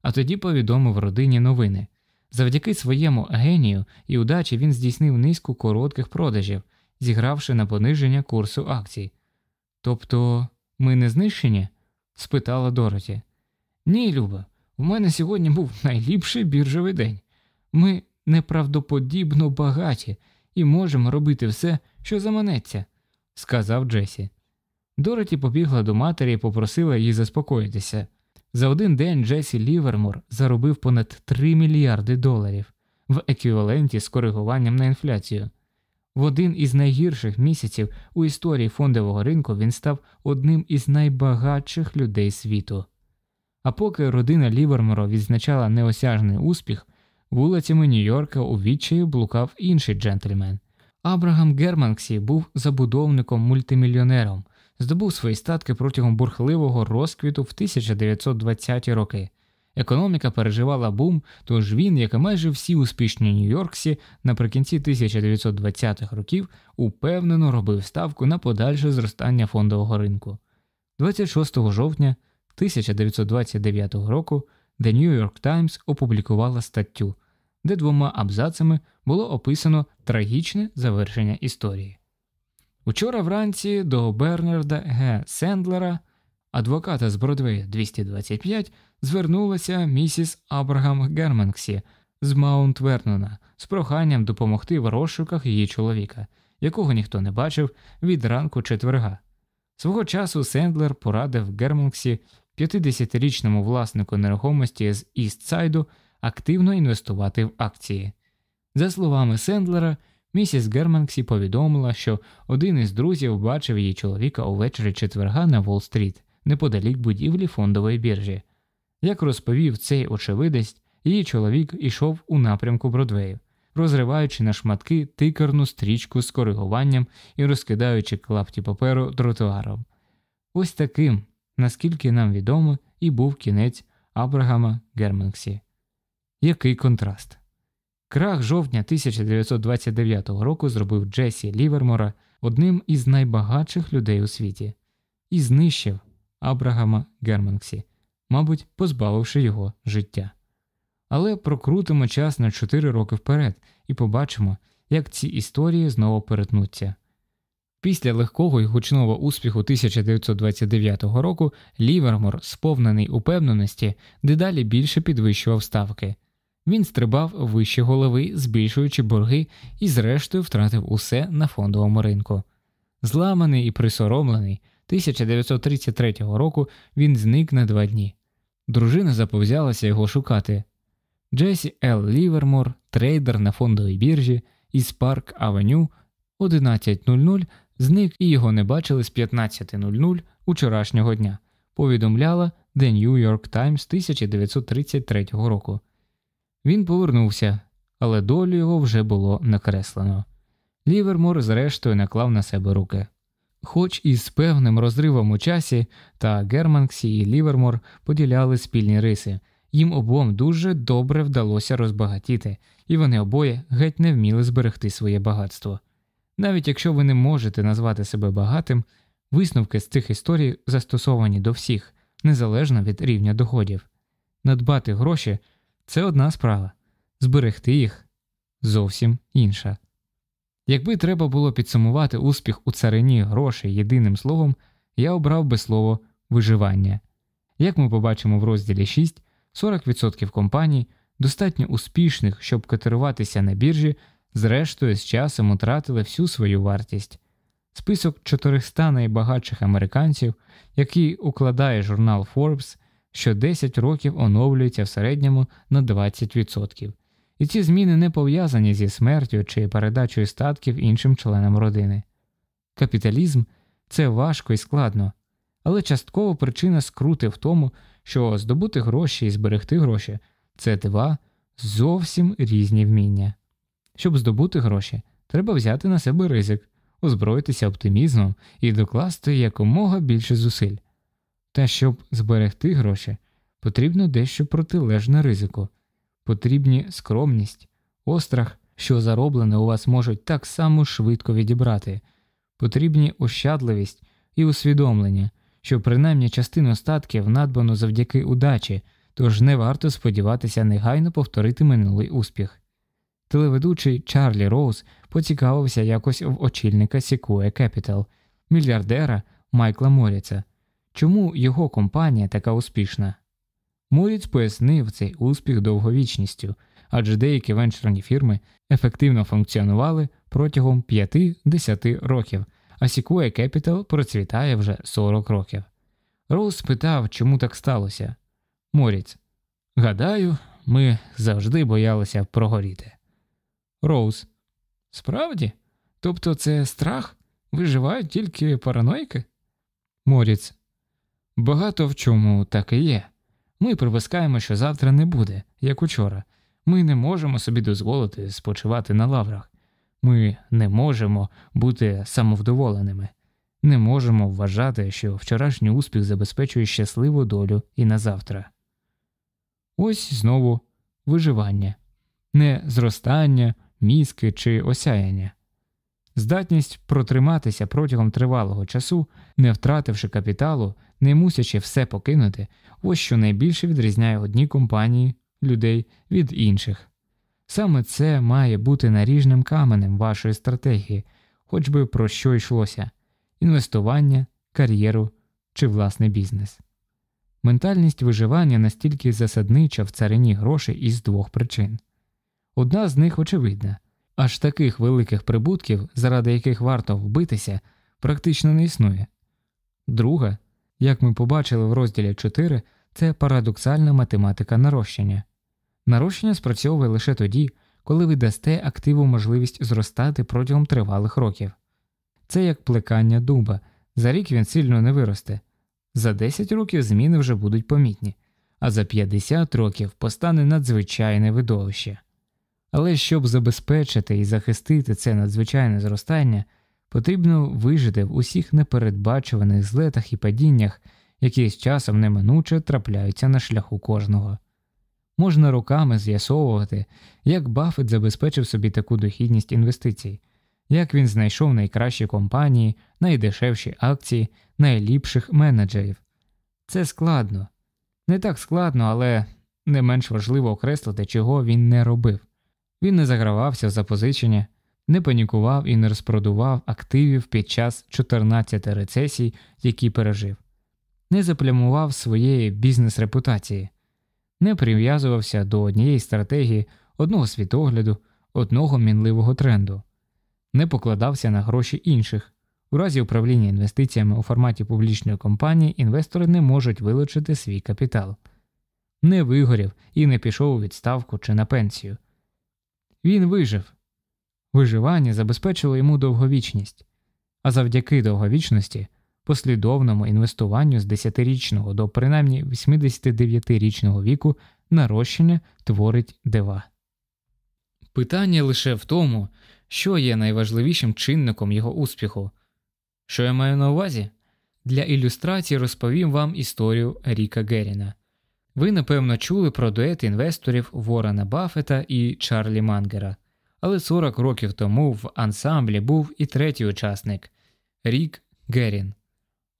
а тоді повідомив родині новини. Завдяки своєму генію і удачі він здійснив низку коротких продажів, зігравши на пониження курсу акцій. Тобто ми не знищені? спитала Дороті. Ні, Люба, у мене сьогодні був найліпший біржовий день. Ми неправдоподібно багаті і можемо робити все, що заманеться, сказав Джесі. Дороті побігла до матері і попросила її заспокоїтися. За один день Джесі Лівермор заробив понад 3 мільярди доларів в еквіваленті з коригуванням на інфляцію. В один із найгірших місяців у історії фондового ринку він став одним із найбагатших людей світу. А поки родина Лівермора відзначала неосяжний успіх, вулицями Нью-Йорка у відчаю блукав інший джентльмен. Абрагам Германксі був забудовником мультимільйонером, здобув свої статки протягом бурхливого розквіту в 1920-ті роки. Економіка переживала бум, тож він, як і майже всі успішні Нью-Йорксі, наприкінці 1920-х років упевнено робив ставку на подальше зростання фондового ринку. 26 жовтня 1929 року The New York Times опублікувала статтю, де двома абзацами було описано трагічне завершення історії. Учора вранці до Бернарда Г. Сендлера, адвоката з Бродвея 225, звернулася місіс Абрагам Германскі з Маунт Вернона з проханням допомогти в розшуках її чоловіка, якого ніхто не бачив від ранку четверга. Свого часу Сендлер порадив Германскі 50-річному власнику нерухомості з Істсайду активно інвестувати в акції. За словами Сендлера, місіс Германскі повідомила, що один із друзів бачив її чоловіка увечері четверга на Уолл-стріт, неподалік будівлі фондової біржі. Як розповів цей очевидець, її чоловік ішов у напрямку Бродвею, розриваючи на шматки тикерну стрічку з коригуванням і розкидаючи клапті паперу тротуаром. Ось таким, наскільки нам відомо, і був кінець Абрагама Германксі. Який контраст! Крах жовтня 1929 року зробив Джесі Лівермора одним із найбагатших людей у світі і знищив Абрагама Германксі, мабуть, позбавивши його життя. Але прокрутимо час на 4 роки вперед і побачимо, як ці історії знову перетнуться. Після легкого і гучного успіху 1929 року Лівермор, сповнений упевненості, дедалі більше підвищував ставки. Він стрибав вище голови, збільшуючи борги, і, зрештою, втратив усе на фондовому ринку. Зламаний і присоромлений, 1933 року він зник на два дні. Дружина заповзялася його шукати. Джесі Л. Лівермор, трейдер на фондовій біржі із Парк Авеню 11.00 зник і його не бачили з 15.00 учорашнього дня, повідомляла The New York Times 1933 року. Він повернувся, але долю його вже було накреслено. Лівермор, зрештою, наклав на себе руки. Хоч із певним розривом у часі, та Германксі і Лівермор поділяли спільні риси, їм обом дуже добре вдалося розбагатіти, і вони обоє геть не вміли зберегти своє багатство. Навіть якщо ви не можете назвати себе багатим, висновки з цих історій застосовані до всіх, незалежно від рівня доходів. Надбати гроші це одна справа, зберегти їх зовсім інша. Якби треба було підсумувати успіх у царині грошей єдиним словом, я обрав би слово виживання. Як ми побачимо в розділі 6, 40% компаній, достатньо успішних, щоб котируватися на біржі, зрештою з часом утратили всю свою вартість. Список 400 найбагатших американців, який укладає журнал Forbes, що 10 років оновлюється в середньому на 20%. І ці зміни не пов'язані зі смертю чи передачею статків іншим членам родини. Капіталізм це важко і складно, але частково причина скрути в тому, що здобути гроші і зберегти гроші це два зовсім різні вміння. Щоб здобути гроші, треба взяти на себе ризик, озброїтися оптимізмом і докласти якомога більше зусиль. Та щоб зберегти гроші, потрібно дещо протилежне ризику, потрібні скромність, острах, що зароблене у вас можуть так само швидко відібрати, потрібні ощадливість і усвідомлення, що принаймні частину статків надбано завдяки удачі, тож не варто сподіватися негайно повторити минулий успіх. Телеведучий Чарлі Роуз поцікавився якось в очільника Sequoia Capital, мільярдера Майкла Моріца, чому його компанія така успішна. Моріц пояснив цей успіх довговічністю, адже деякі венчурні фірми ефективно функціонували протягом 5-10 років, а Sequoia Capital процвітає вже 40 років. Роуз спитав, чому так сталося. Моріц. Гадаю, ми завжди боялися прогоріти. Роуз. Справді? Тобто це страх? Виживають тільки параноїки? Моріц. Багато в чому так і є. Ми припускаємо, що завтра не буде, як учора. Ми не можемо собі дозволити спочивати на лаврах. Ми не можемо бути самовдоволеними, не можемо вважати, що вчорашній успіх забезпечує щасливу долю і на завтра. Ось знову виживання, не зростання, мізки чи осяяння, здатність протриматися протягом тривалого часу, не втративши капіталу, не мусячи все покинути, ось що найбільше відрізняє одні компанії людей від інших. Саме це має бути наріжним каменем вашої стратегії, хоч би про що йшлося інвестування, кар'єру чи власний бізнес. Ментальність виживання настільки засаднича в царині грошей із двох причин. Одна з них очевидна аж таких великих прибутків, заради яких варто вбитися, практично не існує. Друга, як ми побачили в розділі 4, це парадоксальна математика нарощення. Нарощення спрацьовує лише тоді, коли ви дасте активу можливість зростати протягом тривалих років. Це як плекання дуба, за рік він сильно не виросте, за 10 років зміни вже будуть помітні, а за 50 років постане надзвичайне видовище. Але щоб забезпечити і захистити це надзвичайне зростання, потрібно вижити в усіх непередбачуваних злетах і падіннях, які з часом неминуче трапляються на шляху кожного. Можна роками з'ясовувати, як Баффет забезпечив собі таку дохідність інвестицій, як він знайшов найкращі компанії, найдешевші акції, найліпших менеджерів. Це складно. Не так складно, але не менш важливо окреслити, чого він не робив. Він не загравався в запозичення, не панікував і не розпродував активів під час 14 рецесій, які пережив, не заплямував своєї бізнес репутації не прив'язувався до однієї стратегії, одного світогляду, одного мінливого тренду, не покладався на гроші інших. У разі управління інвестиціями у форматі публічної компанії інвестори не можуть вилучити свій капітал, не вигорів і не пішов у відставку чи на пенсію. Він вижив. Виживання забезпечило йому довговічність, а завдяки довговічності послідовному інвестуванню з 10-річного до принаймні 89-річного віку нарощення творить дива. Питання лише в тому, що є найважливішим чинником його успіху. Що я маю на увазі? Для ілюстрації розповім вам історію Ріка Геріна. Ви, напевно, чули про дует інвесторів Ворона Баффета і Чарлі Мангера, але 40 років тому в ансамблі був і третій учасник Рік Герін.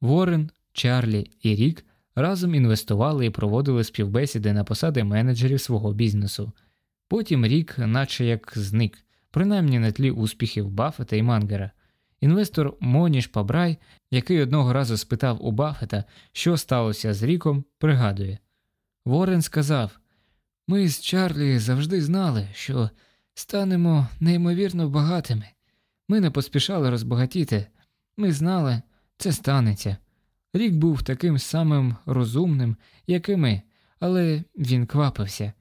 Ворен, Чарлі і Рік разом інвестували і проводили співбесіди на посади менеджерів свого бізнесу. Потім Рік, наче як зник, принаймні на тлі успіхів Баффета і Мангера. Інвестор Моніш Пабрай, який одного разу спитав у Баффета, що сталося з Ріком, пригадує Ворен сказав: Ми з Чарлі завжди знали, що станемо неймовірно багатими. Ми не поспішали розбагатіти, ми знали, це станеться. Рік був таким самим розумним, як і ми, але він квапився.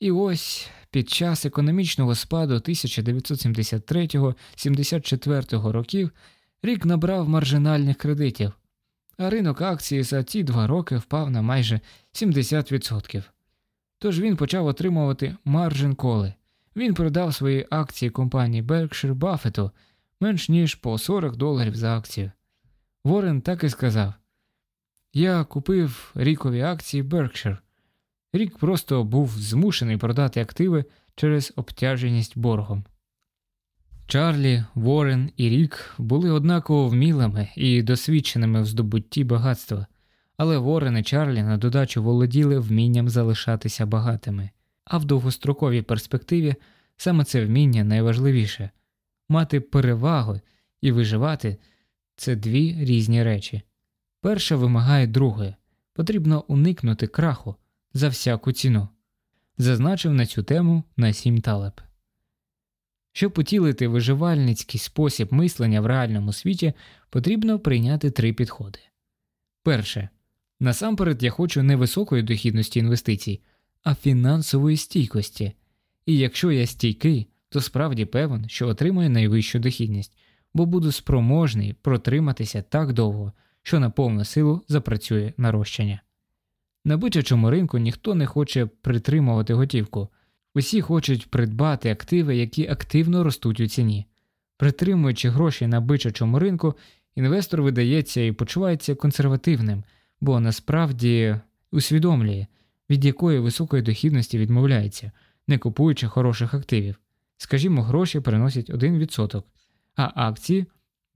І ось під час економічного спаду 1973-74 років рік набрав маржинальних кредитів, а ринок акцій за ті два роки впав на майже 70%. Тож він почав отримувати маржин коли. Він продав свої акції компанії Berkshire Buffett менш ніж по 40 доларів за акцію. Ворен так і сказав Я купив рікові акції Berkshire. Рік просто був змушений продати активи через обтяженість боргом. Чарлі, Ворен і Рік були однаково вмілими і досвідченими в здобутті багатства, але Ворен і Чарлі на додачу володіли вмінням залишатися багатими, а в довгостроковій перспективі саме це вміння найважливіше мати перевагу і виживати це дві різні речі. Перша вимагає другої, потрібно уникнути краху за всяку ціну. Зазначив на цю тему Насім Талеб. Щоб потілити виживальницький спосіб мислення в реальному світі, потрібно прийняти три підходи. Перше. Насамперед я хочу не високої дохідності інвестицій, а фінансової стійкості. І якщо я стійкий, то справді певен, що отримаю найвищу дохідність, бо буду спроможний протриматися так довго, що на повну силу запрацює нарощення. На бичачому ринку ніхто не хоче притримувати готівку, усі хочуть придбати активи, які активно ростуть у ціні. Притримуючи гроші на бичачому ринку, інвестор видається і почувається консервативним, бо насправді усвідомлює, від якої високої дохідності відмовляється, не купуючи хороших активів. Скажімо, гроші приносять 1%, а акції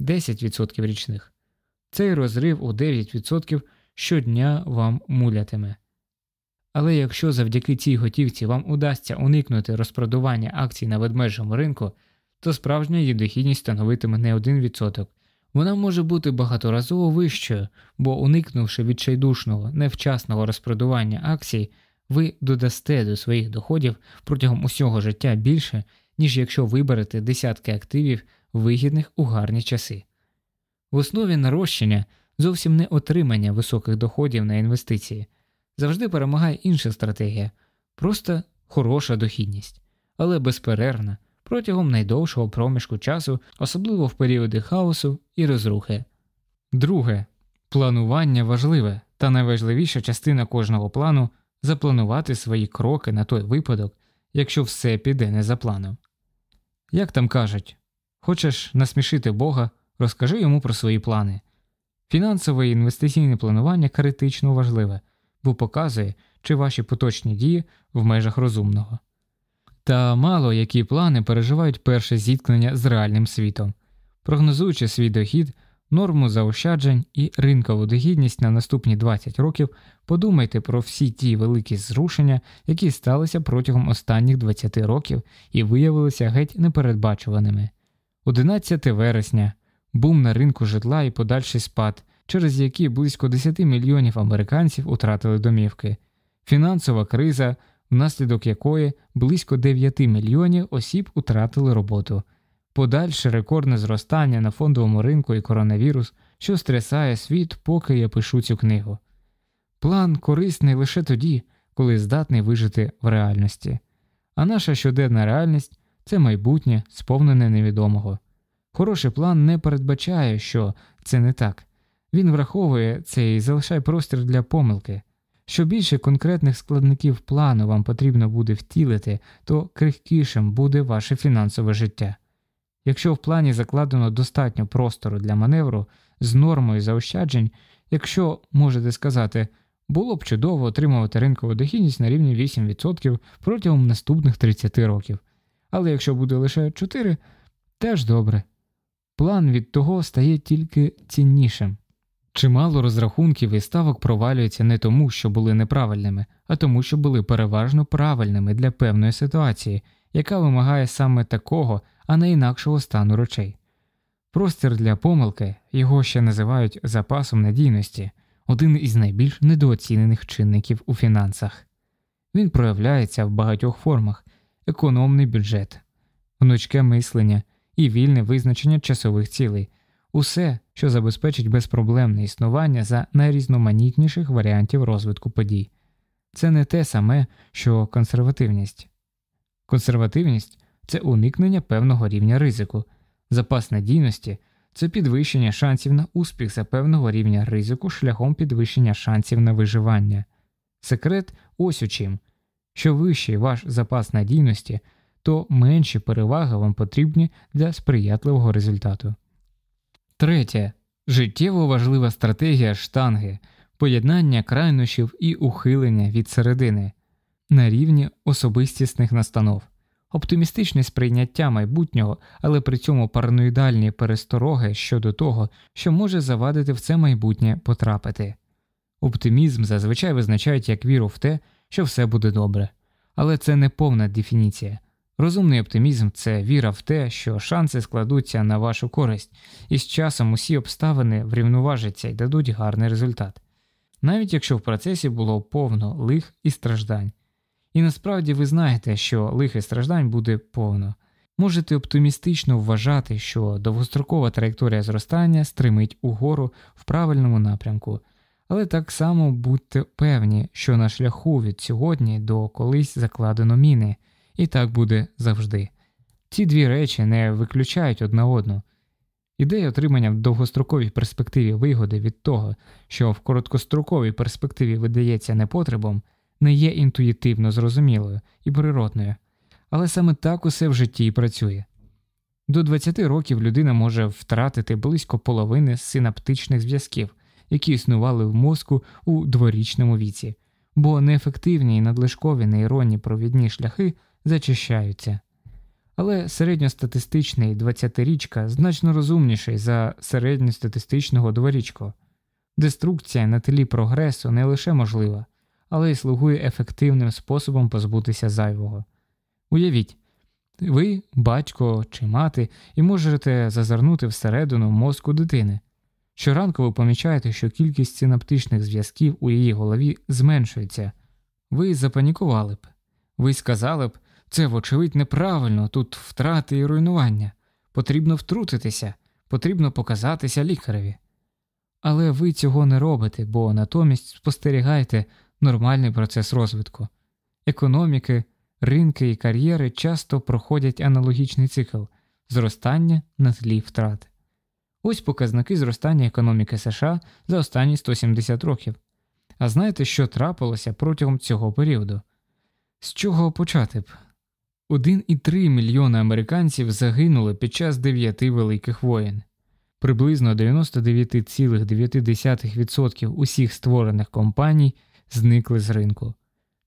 10% річних. Цей розрив у 9% щодня вам мулятиме. Але якщо завдяки цій готівці вам удасться уникнути розпродування акцій на ведмежому ринку, то справжня її дохідність становитиме не 1%. Вона може бути багаторазово вищою, бо уникнувши відчайдушного невчасного розпродування акцій, ви додасте до своїх доходів протягом усього життя більше, ніж якщо виберете десятки активів, вигідних у гарні часи. В основі нарощення зовсім не отримання високих доходів на інвестиції, завжди перемагає інша стратегія, просто хороша дохідність, але безперервна протягом найдовшого проміжку часу, особливо в періоди хаосу і розрухи. Друге планування важливе та найважливіша частина кожного плану запланувати свої кроки на той випадок, якщо все піде не за планом. Як там кажуть, хочеш насмішити Бога, розкажи йому про свої плани. Фінансове і інвестиційне планування критично важливе, бо показує, чи ваші поточні дії в межах розумного. Та мало які плани переживають перше зіткнення з реальним світом, прогнозуючи свій дохід, норму заощаджень і ринкову дохідність на наступні 20 років, подумайте про всі ті великі зрушення, які сталися протягом останніх 20 років і виявилися геть непередбачуваними. 11 вересня. Бум на ринку житла і подальший спад, через які близько 10 мільйонів американців утратили домівки, фінансова криза, внаслідок якої близько 9 мільйонів осіб утратили роботу, подальше рекордне зростання на фондовому ринку і коронавірус, що стрясає світ, поки я пишу цю книгу. План корисний лише тоді, коли здатний вижити в реальності, а наша щоденна реальність це майбутнє, сповнене невідомого. Хороший план не передбачає, що це не так. Він враховує це і залишає простір для помилки. Що більше конкретних складників плану вам потрібно буде втілити, то крихкішим буде ваше фінансове життя. Якщо в плані закладено достатньо простору для маневру з нормою заощаджень, якщо можете сказати, було б чудово отримувати ринкову дохідність на рівні 8% протягом наступних 30 років, але якщо буде лише 4, теж добре. План від того стає тільки ціннішим. Чимало розрахунків і ставок провалюється не тому, що були неправильними, а тому, що були переважно правильними для певної ситуації, яка вимагає саме такого, а не інакшого стану речей. Простір для помилки його ще називають запасом надійності, один із найбільш недооцінених чинників у фінансах. Він проявляється в багатьох формах економний бюджет, гнучке мислення і вільне визначення часових цілей, усе, що забезпечить безпроблемне існування за найрізноманітніших варіантів розвитку подій. Це не те саме, що консервативність. Консервативність це уникнення певного рівня ризику, запас надійності це підвищення шансів на успіх за певного рівня ризику шляхом підвищення шансів на виживання. Секрет ось у чим. Що вищий ваш запас надійності, то менші переваги вам потрібні для сприятливого результату. Третє. Життєво важлива стратегія штанги, поєднання крайнощів і ухилення від середини на рівні особистісних настанов, оптимістичне сприйняття майбутнього, але при цьому параноїдальні перестороги щодо того, що може завадити в це майбутнє потрапити. Оптимізм зазвичай визначають як віру в те, що все буде добре, але це не повна дефініція. Розумний оптимізм це віра в те, що шанси складуться на вашу користь, і з часом усі обставини врівноважаться і дадуть гарний результат, навіть якщо в процесі було повно лих і страждань. І насправді ви знаєте, що лих і страждань буде повно, Можете оптимістично вважати, що довгострокова траєкторія зростання стримить угору в правильному напрямку, але так само будьте певні, що на шляху від сьогодні до колись закладено міни, і так буде завжди. Ці дві речі не виключають одна одну. Ідея отримання в довгостроковій перспективі вигоди від того, що в короткостроковій перспективі видається непотребом, не є інтуїтивно зрозумілою і природною, але саме так усе в житті і працює. До 20 років людина може втратити близько половини синаптичних зв'язків, які існували в мозку у дворічному віці, бо неефективні і надлишкові нейронні провідні шляхи зачищаються. Але середньостатистичний 20-річка значно розумніший за середньостатистичного дворічку. Деструкція на тлі прогресу не лише можлива, але й слугує ефективним способом позбутися зайвого. Уявіть, ви, батько чи мати, і можете зазирнути всередину мозку дитини. Щоранку ви помічаєте, що кількість синаптичних зв'язків у її голові зменшується. Ви запанікували б, ви сказали б, це, вочевидь, неправильно, тут втрати і руйнування, потрібно втрутитися, потрібно показатися лікареві. Але ви цього не робите, бо натомість спостерігаєте нормальний процес розвитку. Економіки, ринки і кар'єри часто проходять аналогічний цикл зростання на тлі втрат. Ось показники зростання економіки США за останні 170 років. А знаєте, що трапилося протягом цього періоду? З чого почати б? 1,3 мільйона американців загинули під час дев'яти великих воєн. Приблизно 99,9% усіх створених компаній зникли з ринку.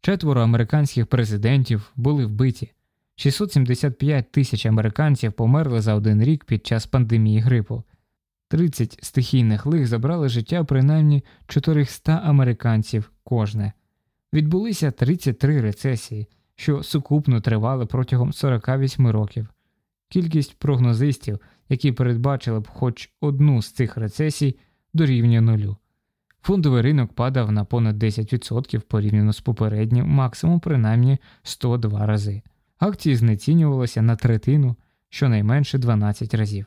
Четверо американських президентів були вбиті, 675 тисяч американців померли за один рік під час пандемії грипу, 30 стихійних лих забрали життя принаймні 400 американців кожне. Відбулися 33 рецесії, що сукупно тривали протягом 48 років. Кількість прогнозистів, які передбачили б хоч одну з цих рецесій, дорівнює нулю. Фондовий ринок падав на понад 10% порівняно з попереднім, максимум принаймні 102 рази. Акції знецінювалися на третину щонайменше 12 разів.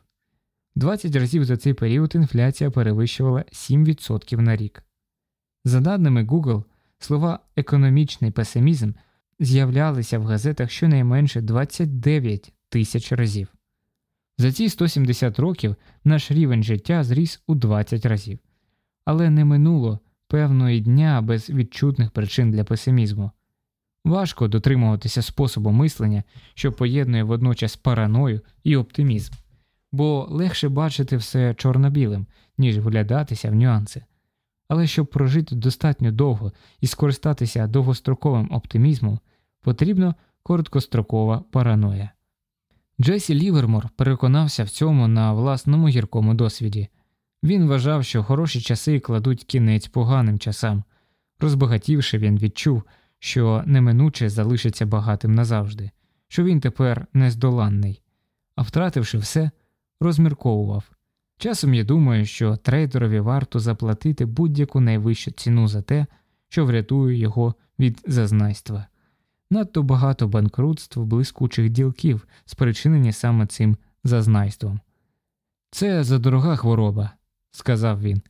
20 разів за цей період інфляція перевищувала 7% на рік. За даними Google, слова економічний песимізм з'являлися в газетах щонайменше 29 тисяч разів. За ці 170 років наш рівень життя зріс у 20 разів, але не минуло певної дня без відчутних причин для песимізму. Важко дотримуватися способу мислення, що поєднує водночас параною і оптимізм, бо легше бачити все чорно-білим, ніж вглядатися в нюанси. Але щоб прожити достатньо довго і скористатися довгостроковим оптимізмом, потрібна короткострокова параноя. Джесі Лівермор переконався в цьому на власному гіркому досвіді. Він вважав, що хороші часи кладуть кінець поганим часам. Розбагатівши, він відчув, що неминуче залишиться багатим назавжди, що він тепер нездоланний, а втративши все, розмірковував. Часом я думаю, що трейдерові варто заплатити будь-яку найвищу ціну за те, що врятує його від зазнайства. Надто багато банкрутств блискучих ділків, спричинені саме цим зазнайством. Це задорога хвороба, сказав він,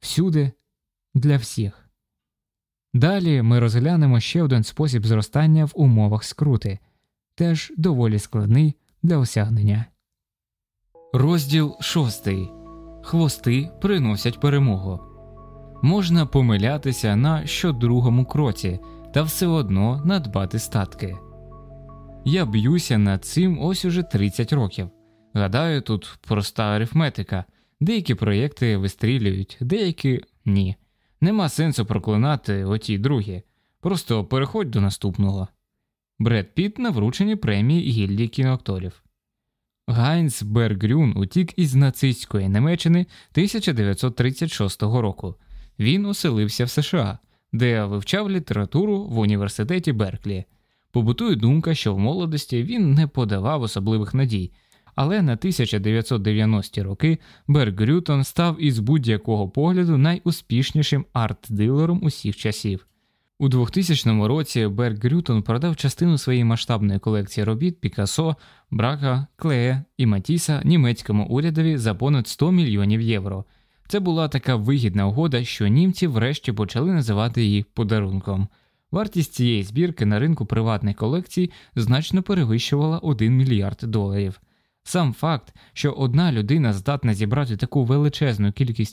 всюди для всіх. Далі ми розглянемо ще один спосіб зростання в умовах скрути, теж доволі складний для осягнення. Розділ шостий. Хвости приносять перемогу. Можна помилятися на щодругому кроці та все одно надбати статки. Я б'юся над цим ось уже 30 років. Гадаю, тут проста арифметика. Деякі проєкти вистрілюють, деякі ні. Нема сенсу проклинати оті другі. Просто переходь до наступного. Бред Піт на врученні премії гільдії кіноакторів. Гайнц Бергрюн утік із нацистської Німеччини 1936 року. Він оселився в США, де вивчав літературу в університеті Берклі. Побутує думка, що в молодості він не подавав особливих надій, але на 1990-ті роки Бергрютон став із будь-якого погляду найуспішнішим арт-дилером усіх часів. У 2000 році Берг Грютон продав частину своєї масштабної колекції робіт Пікассо Брака, Клея і Матіса німецькому урядові за понад 100 мільйонів євро. Це була така вигідна угода, що німці врешті почали називати її подарунком. Вартість цієї збірки на ринку приватних колекцій значно перевищувала 1 мільярд доларів. Сам факт, що одна людина здатна зібрати таку величезну кількість